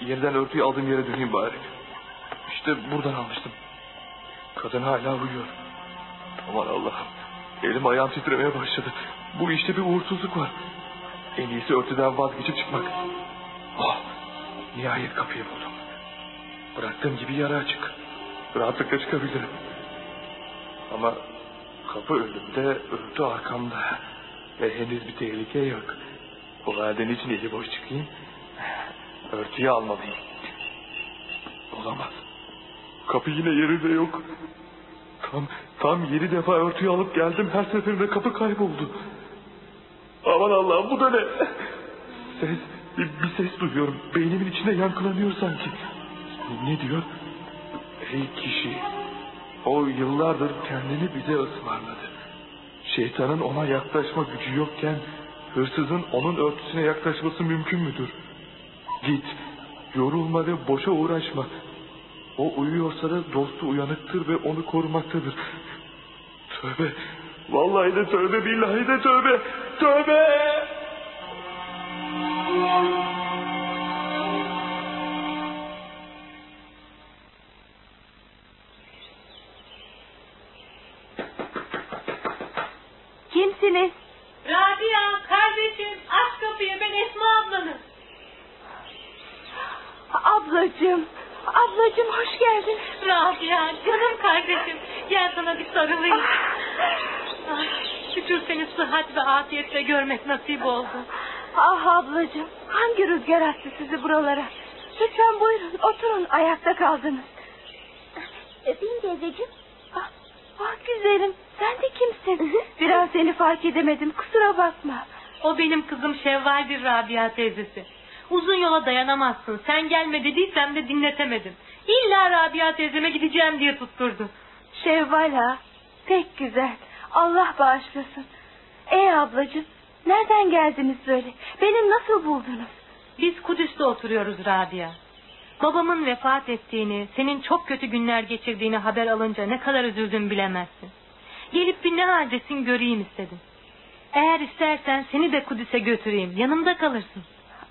Yeniden örtüyü aldığım yere döneyim bari. İşte buradan almıştım. Kadın hala uyuyor. Aman Allah'ım. Elim ayağım titremeye başladı. Bu işte bir uğursuzluk var. En iyisi örtüden vazgeçip çıkmak. Oh, nihayet kapıyı buldum. Bıraktığım gibi yarı açık. Rahatlıkla çıkabilirim. Ama kapı önümde, örtü arkamda. Ve henüz bir tehlike yok. O halde niçin eli boş çıkayım? Örtüyü almalıyım. Olamaz. Kapı yine yerinde yok. Tam, tam yedi defa örtüyü alıp geldim. Her seferinde kapı kayboldu. Aman Allah'ım bu da ne? Ses, bir, bir ses duyuyorum. Beynimin içinde yankılanıyor sanki. Ne diyor? Ey kişi, o yıllardır kendini bize ısmarladı. Şeytanın ona yaklaşma gücü yokken hırsızın onun örtüsüne yaklaşması mümkün müdür? Git, yorulma ve boşa uğraşma. O uyuyorsa da dostu uyanıktır ve onu korumaktadır. Tövbe, vallahi de tövbe, billahi de tövbe, tövbe! Nasip oldu. Ah ablacığım. Hangi rüzgar attı sizi buralara? Lütfen buyurun oturun ayakta kaldınız. Öpeyim teyzeciğim. Ah, ah güzelim sen de kimsin? Biraz seni fark edemedim kusura bakma. O benim kızım Şevval'dir Rabia teyzesi. Uzun yola dayanamazsın. Sen gelme dediysem de dinletemedim. İlla Rabia teyzeme gideceğim diye tutturdu. Şevval ha. Pek güzel. Allah bağışlasın. Ey ablacığım nereden geldiniz böyle? Beni nasıl buldunuz? Biz Kudüs'te oturuyoruz Rabia. Babamın vefat ettiğini, senin çok kötü günler geçirdiğini haber alınca ne kadar üzüldüm bilemezsin. Gelip bir ne haldesin göreyim istedim. Eğer istersen seni de Kudüs'e götüreyim. Yanımda kalırsın.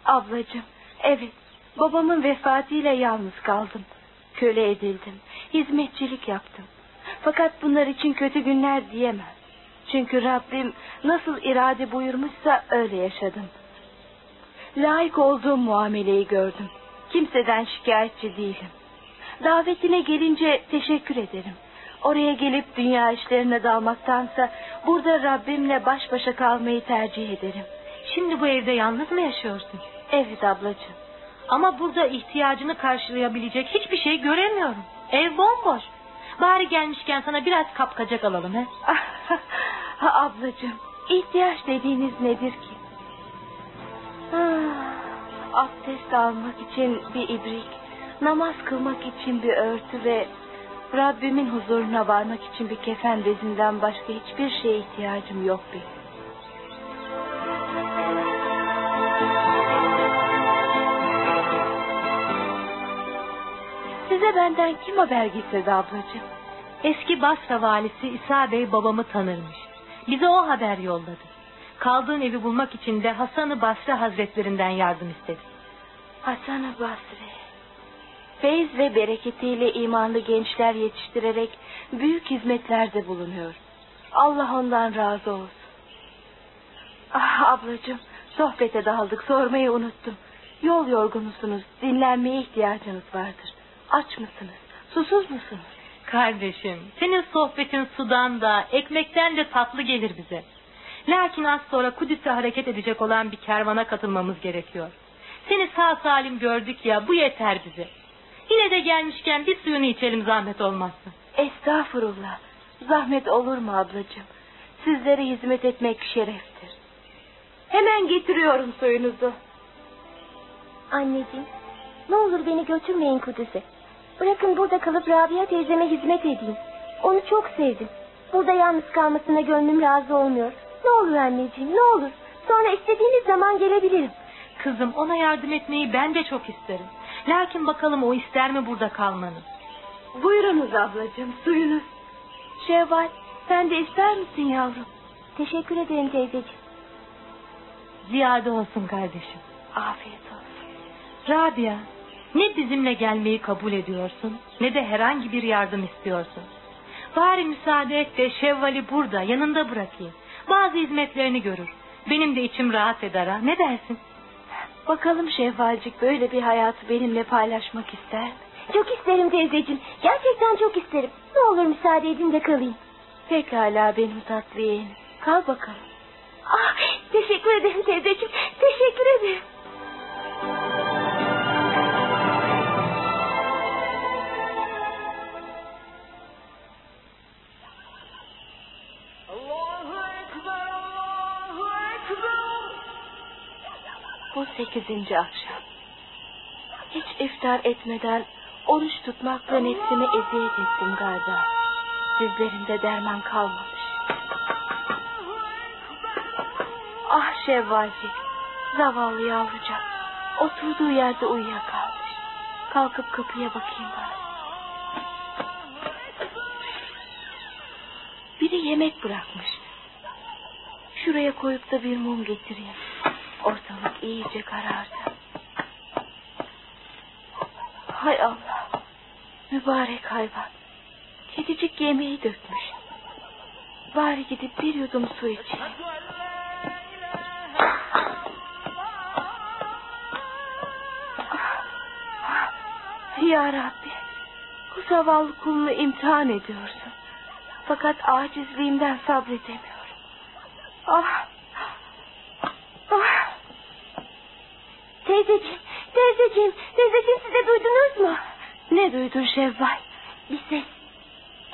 Ablacığım evet babamın vefatıyla yalnız kaldım. Köle edildim. Hizmetçilik yaptım. Fakat bunlar için kötü günler diyemem. Çünkü Rabbim nasıl irade buyurmuşsa öyle yaşadım. Layık olduğum muameleyi gördüm. Kimseden şikayetçi değilim. Davetine gelince teşekkür ederim. Oraya gelip dünya işlerine dalmaktansa burada Rabbimle baş başa kalmayı tercih ederim. Şimdi bu evde yalnız mı yaşıyorsun? Evet ablacığım. Ama burada ihtiyacını karşılayabilecek hiçbir şey göremiyorum. Ev bomboş. Bari gelmişken sana biraz kapkacak alalım he. Ablacığım ihtiyaç dediğiniz nedir ki? Ah, abdest almak için bir ibrik, namaz kılmak için bir örtü ve Rabbimin huzuruna varmak için bir kefen bezinden başka hiçbir şeye ihtiyacım yok benim. Size benden kim haber getirdi ablacığım? Eski Basra valisi İsa Bey babamı tanırmış. Bize o haber yolladı. Kaldığın evi bulmak için de Hasan-ı Basri Hazretlerinden yardım istedi. Hasan-ı Basri. Feyz ve bereketiyle imanlı gençler yetiştirerek büyük hizmetlerde bulunuyor. Allah ondan razı olsun. Ah ablacığım sohbete daldık sormayı unuttum. Yol yorgunusunuz dinlenmeye ihtiyacınız vardır. Aç mısınız? Susuz musunuz? Kardeşim, senin sohbetin sudan da, ekmekten de tatlı gelir bize. Lakin az sonra Kudüs'e hareket edecek olan bir kervana katılmamız gerekiyor. Seni sağ salim gördük ya, bu yeter bize. Yine de gelmişken bir suyunu içelim zahmet olmazsa. Estağfurullah. Zahmet olur mu ablacığım? Sizlere hizmet etmek şereftir. Hemen getiriyorum suyunuzu. Anneciğim, ne olur beni götürmeyin Kudüs'e. Bırakın burada kalıp Rabia teyzeme hizmet edeyim. Onu çok sevdim. Burada yalnız kalmasına gönlüm razı olmuyor. Ne olur anneciğim ne olur. Sonra istediğiniz zaman gelebilirim. Kızım ona yardım etmeyi ben de çok isterim. Lakin bakalım o ister mi burada kalmanı? Buyurunuz ablacığım suyunuz. Şevval sen de ister misin yavrum? Teşekkür ederim teyzeciğim. Ziyade olsun kardeşim. Afiyet olsun. Rabia, ne bizimle gelmeyi kabul ediyorsun ne de herhangi bir yardım istiyorsun. Bari müsaade et de Şevval'i burada yanında bırakayım. Bazı hizmetlerini görür. Benim de içim rahat eder ha. Ne dersin? Bakalım Şevvalcik böyle bir hayatı benimle paylaşmak ister mi? Çok isterim teyzeciğim. Gerçekten çok isterim. Ne olur müsaade edin de kalayım. Pekala benim tatlı yeğenim. Kal bakalım. Ah, teşekkür ederim teyzeciğim. Teşekkür ederim. Bu sekizinci akşam. Hiç iftar etmeden oruç tutmakla nefsime eziyet ettim galiba. Dizlerimde derman kalmamış. Ah Şevvalcik, zavallı yavrucak. Oturduğu yerde uyuyakalmış. Kalkıp kapıya bakayım bari. Biri yemek bırakmış. Şuraya koyup da bir mum getireyim. Ortalık iyice karardı. Hay Allah. Mübarek hayvan. Kedicik yemeği dökmüş. Bari gidip bir yudum su içeyim. Ya Rabbi. Bu zavallı kulunu imtihan ediyorsun. Fakat acizliğimden sabredemiyorum. Ah. Teyzeciğim, teyzeciğim, teyzeciğim size duydunuz mu? Ne duydun Şevval? Bir ses.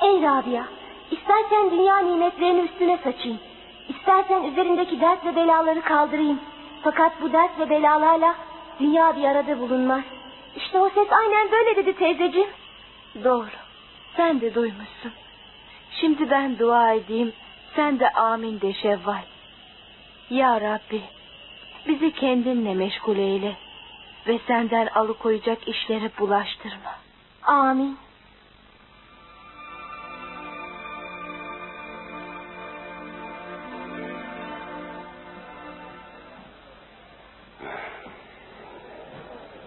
Ey Rabia, istersen dünya nimetlerini üstüne saçayım. İstersen üzerindeki dert ve belaları kaldırayım. Fakat bu dert ve belalarla dünya bir arada bulunmaz. İşte o ses aynen böyle dedi teyzeciğim. Doğru. Sen de duymuşsun. Şimdi ben dua edeyim. Sen de amin de Şevval. Ya Rabbi. Bizi kendinle meşgul eyle. Ve senden alıkoyacak işlere bulaştırma. Amin.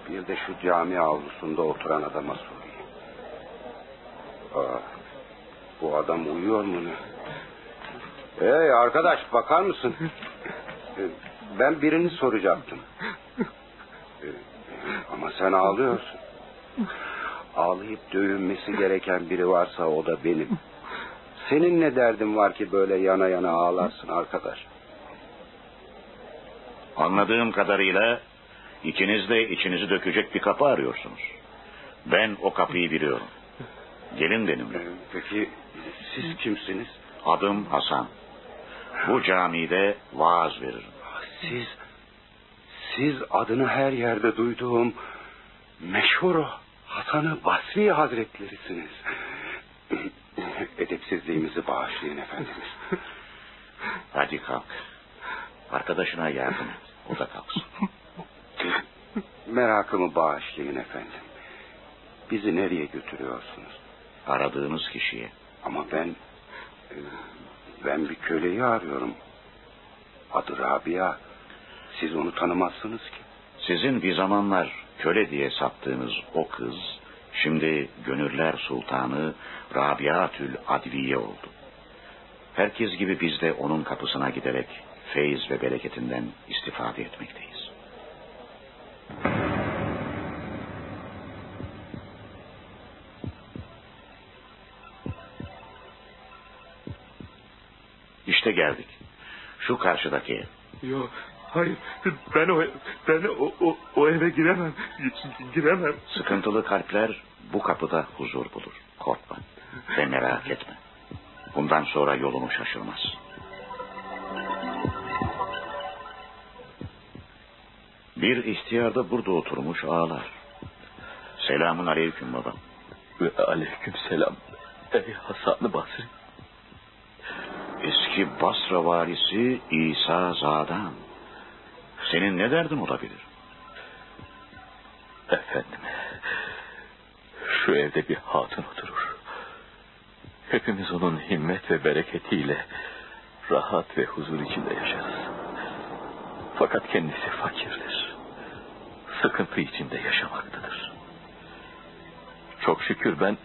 Bir de şu cami avlusunda oturan adama sorayım. Aa, bu adam uyuyor mu ne? Hey arkadaş bakar mısın? Ben birini soracaktım. Ama sen ağlıyorsun. Ağlayıp dövünmesi gereken biri varsa o da benim. Senin ne derdin var ki böyle yana yana ağlarsın arkadaş? Anladığım kadarıyla ikiniz de içinizi dökecek bir kapı arıyorsunuz. Ben o kapıyı biliyorum. Gelin benimle. Ee, Peki siz kimsiniz? Adım Hasan. Bu camide vaaz veririm. Siz, siz adını her yerde duyduğum meşhur Hasan-ı Basri Hazretlerisiniz. Edepsizliğimizi bağışlayın efendimiz. Hadi kalk. Arkadaşına yardım et. O da kalksın. Merakımı bağışlayın efendim. Bizi nereye götürüyorsunuz? Aradığınız kişiye. Ama ben e, ben bir köleyi arıyorum. Adı Rabia. Siz onu tanımazsınız ki. Sizin bir zamanlar köle diye sattığınız o kız... ...şimdi gönüller sultanı Rabiatül Adviye oldu. Herkes gibi biz de onun kapısına giderek... ...feyiz ve bereketinden istifade etmekteyiz. İşte geldik. Şu karşıdaki ev. Yok hayır ben o ben o, o, o eve giremem giremem. Sıkıntılı kalpler bu kapıda huzur bulur. Korkma ve merak etme. Bundan sonra yolunu şaşırmaz. Bir ihtiyar da burada oturmuş ağlar. Selamun aleyküm baba. Ve aleyküm selam. Ey Hasan-ı Basri. Hazreti Basra valisi İsa Zadan. Senin ne derdin olabilir? Efendim, şu evde bir hatun oturur. Hepimiz onun himmet ve bereketiyle rahat ve huzur içinde yaşarız. Fakat kendisi fakirdir. Sıkıntı içinde yaşamaktadır. Çok şükür ben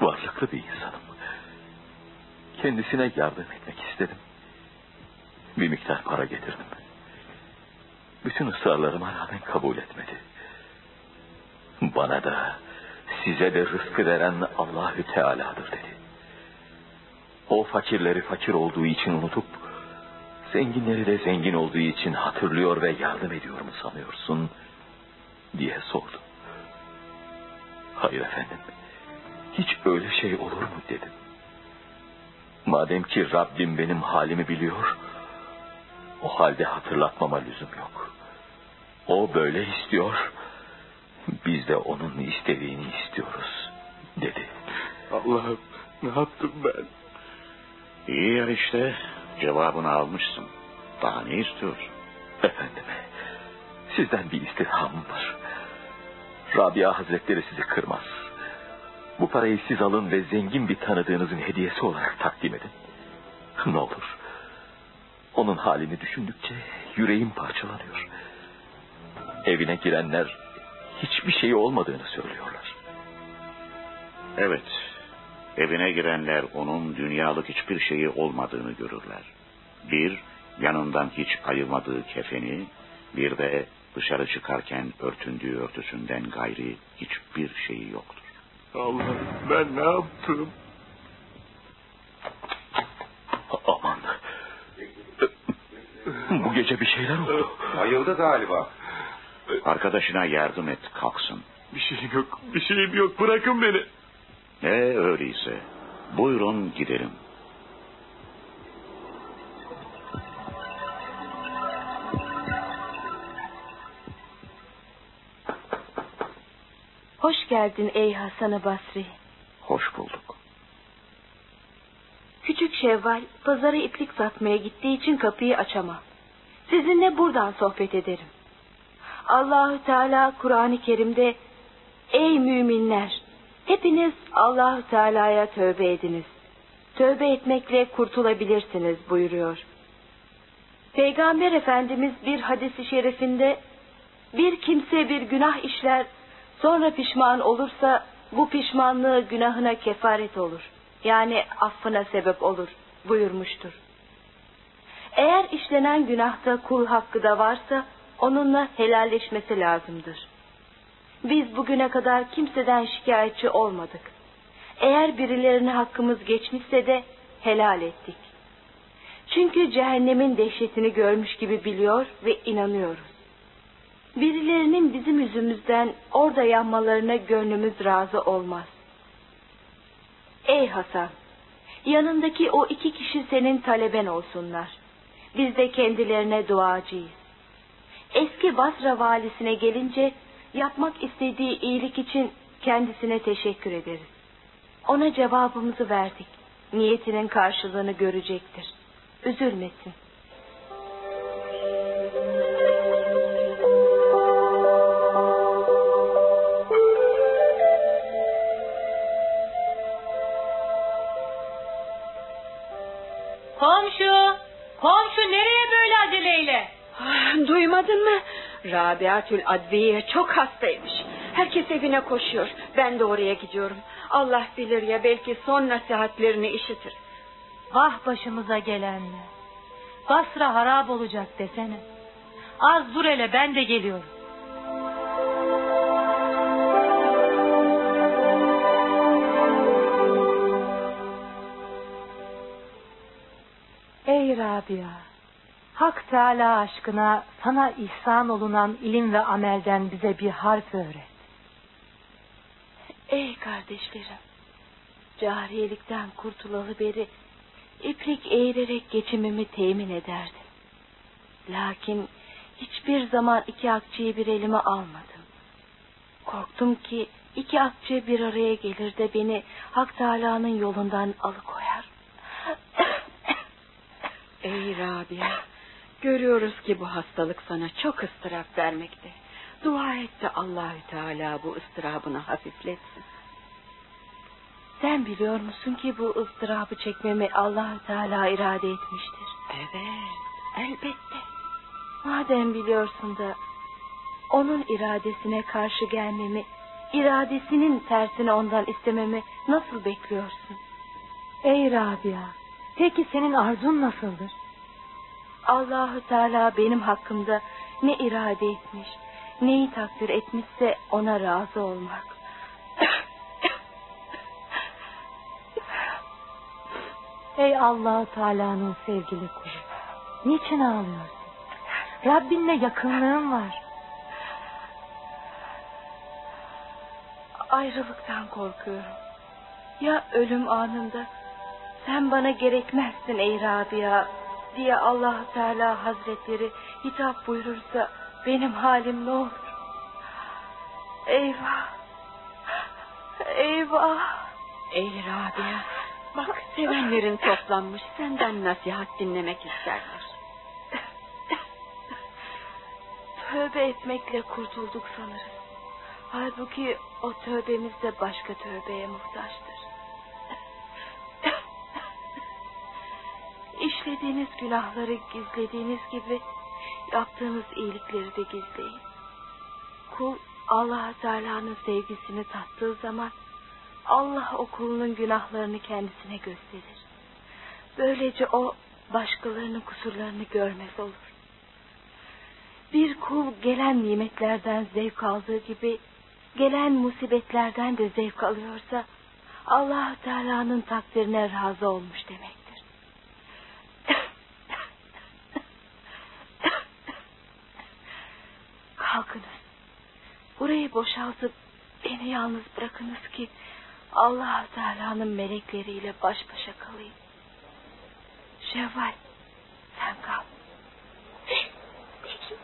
varlıklı bir insanım. Kendisine yardım etmek istedim. Bir miktar para getirdim. Bütün ısrarlarıma rağmen kabul etmedi. Bana da size de rızkı veren Allahü Teala'dır dedi. O fakirleri fakir olduğu için unutup zenginleri de zengin olduğu için hatırlıyor ve yardım ediyor mu sanıyorsun diye sordu. Hayır efendim. Hiç öyle şey olur mu dedim. Madem ki Rabbim benim halimi biliyor, o halde hatırlatmama lüzum yok. O böyle istiyor, biz de onun istediğini istiyoruz, dedi. Allah'ım ne yaptım ben? İyi ya işte, cevabını almışsın. Daha ne istiyorsun? Efendim, sizden bir istirhamım var. Rabia Hazretleri sizi kırmaz. Bu parayı siz alın ve zengin bir tanıdığınızın hediyesi olarak takdim edin. Ne olur. Onun halini düşündükçe yüreğim parçalanıyor. Evine girenler hiçbir şey olmadığını söylüyorlar. Evet, evine girenler onun dünyalık hiçbir şeyi olmadığını görürler. Bir, yanından hiç ayırmadığı kefeni, bir de dışarı çıkarken örtündüğü örtüsünden gayri hiçbir şeyi yoktur. Allah'ım ben ne yaptım? Aman. Bu gece bir şeyler oldu. Bayıldı galiba. Arkadaşına yardım et kalksın. Bir şeyim yok, bir şeyim yok. Bırakın beni. E öyleyse buyurun gidelim. Hoş geldin ey Hasan-ı Basri. Hoş bulduk. Küçük Şevval pazara iplik satmaya gittiği için kapıyı açamam. Sizinle buradan sohbet ederim. Allahü Teala Kur'an-ı Kerim'de Ey müminler hepiniz Allahü Teala'ya tövbe ediniz. Tövbe etmekle kurtulabilirsiniz buyuruyor. Peygamber Efendimiz bir hadisi şerifinde bir kimse bir günah işler sonra pişman olursa bu pişmanlığı günahına kefaret olur. Yani affına sebep olur buyurmuştur. Eğer işlenen günahta kul hakkı da varsa onunla helalleşmesi lazımdır. Biz bugüne kadar kimseden şikayetçi olmadık. Eğer birilerine hakkımız geçmişse de helal ettik. Çünkü cehennemin dehşetini görmüş gibi biliyor ve inanıyoruz. Birilerinin bizim yüzümüzden orada yanmalarına gönlümüz razı olmaz. Ey Hasan, yanındaki o iki kişi senin taleben olsunlar. Biz de kendilerine duacıyız. Eski Basra valisine gelince yapmak istediği iyilik için kendisine teşekkür ederiz. Ona cevabımızı verdik. Niyetinin karşılığını görecektir. Üzülmesin. Duymadın mı? Rabiatül Adviye çok hastaymış. Herkes evine koşuyor. Ben de oraya gidiyorum. Allah bilir ya belki son nasihatlerini işitir. Vah başımıza gelenler. Basra harap olacak desene. Az dur hele ben de geliyorum. Ey Rabia, Hak Teala aşkına sana ihsan olunan ilim ve amelden bize bir harf öğret. Ey kardeşlerim, cariyelikten kurtulalı beri iplik eğirerek geçimimi temin ederdim. Lakin hiçbir zaman iki akçeyi bir elime almadım. Korktum ki iki akçe bir araya gelir de beni Hak Teala'nın yolundan alıkoyar. Ey Rabia, görüyoruz ki bu hastalık sana çok ıstırap vermekte. Dua et de Allahü Teala bu ıstırabını hafifletsin. Sen biliyor musun ki bu ızdırabı çekmemi Allahü Teala irade etmiştir. Evet, elbette. Madem biliyorsun da onun iradesine karşı gelmemi, iradesinin tersini ondan istememi nasıl bekliyorsun? Ey Rabia, peki senin arzun nasıldır? Allahü Teala benim hakkımda ne irade etmiş, neyi takdir etmişse ona razı olmak. Ey Allahu Teala'nın sevgili kulu. Niçin ağlıyorsun? Rabbinle yakınlığın var. Ayrılıktan korkuyorum. Ya ölüm anında sen bana gerekmezsin ey Rabia diye allah Teala Hazretleri hitap buyurursa benim halim ne olur? Eyvah! Eyvah! Ey Rabia, bak sevenlerin toplanmış senden nasihat dinlemek isterler. Tövbe etmekle kurtulduk sanırız. Halbuki o tövbemiz de başka tövbeye muhtaçtır. İşlediğiniz günahları gizlediğiniz gibi yaptığınız iyilikleri de gizleyin. Kul Allah Teala'nın sevgisini tattığı zaman Allah o kulunun günahlarını kendisine gösterir. Böylece o başkalarının kusurlarını görmez olur. Bir kul gelen nimetlerden zevk aldığı gibi gelen musibetlerden de zevk alıyorsa Allah Teala'nın takdirine razı olmuş demektir. Boşaltıp beni yalnız bırakınız ki Allah Teala'nın melekleriyle baş başa kalayım. Şevval sen kal. Peki.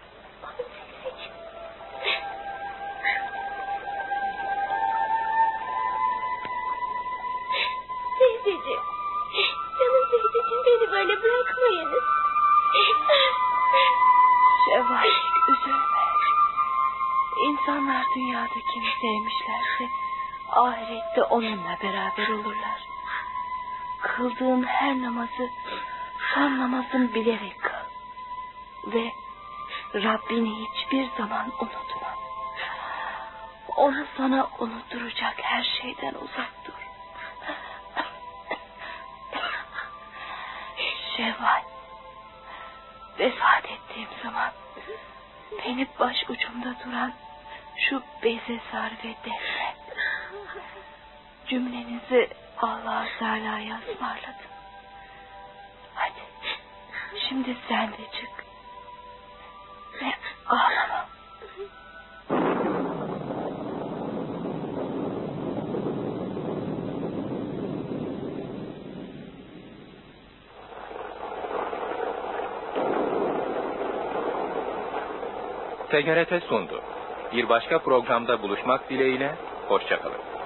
Teyzeciğim. Canım teyzeciğim beni böyle bırakmayınız. Şevval üzülme. İnsanlar dünyada kimi sevmişlerse ahirette onunla beraber olurlar. Kıldığın her namazı son namazın bilerek kıl. Ve Rabbini hiçbir zaman unutma. Onu sana unutturacak her şeyden uzak dur. Şevval, vefat ettiğim zaman beni baş ucumda duran şu beze sar ve defne. Cümlenizi Allah Teala'ya ısmarladım. Hadi, şimdi sen de çık. Ve ağlama. TGRT sundu. Bir başka programda buluşmak dileğiyle, hoşçakalın.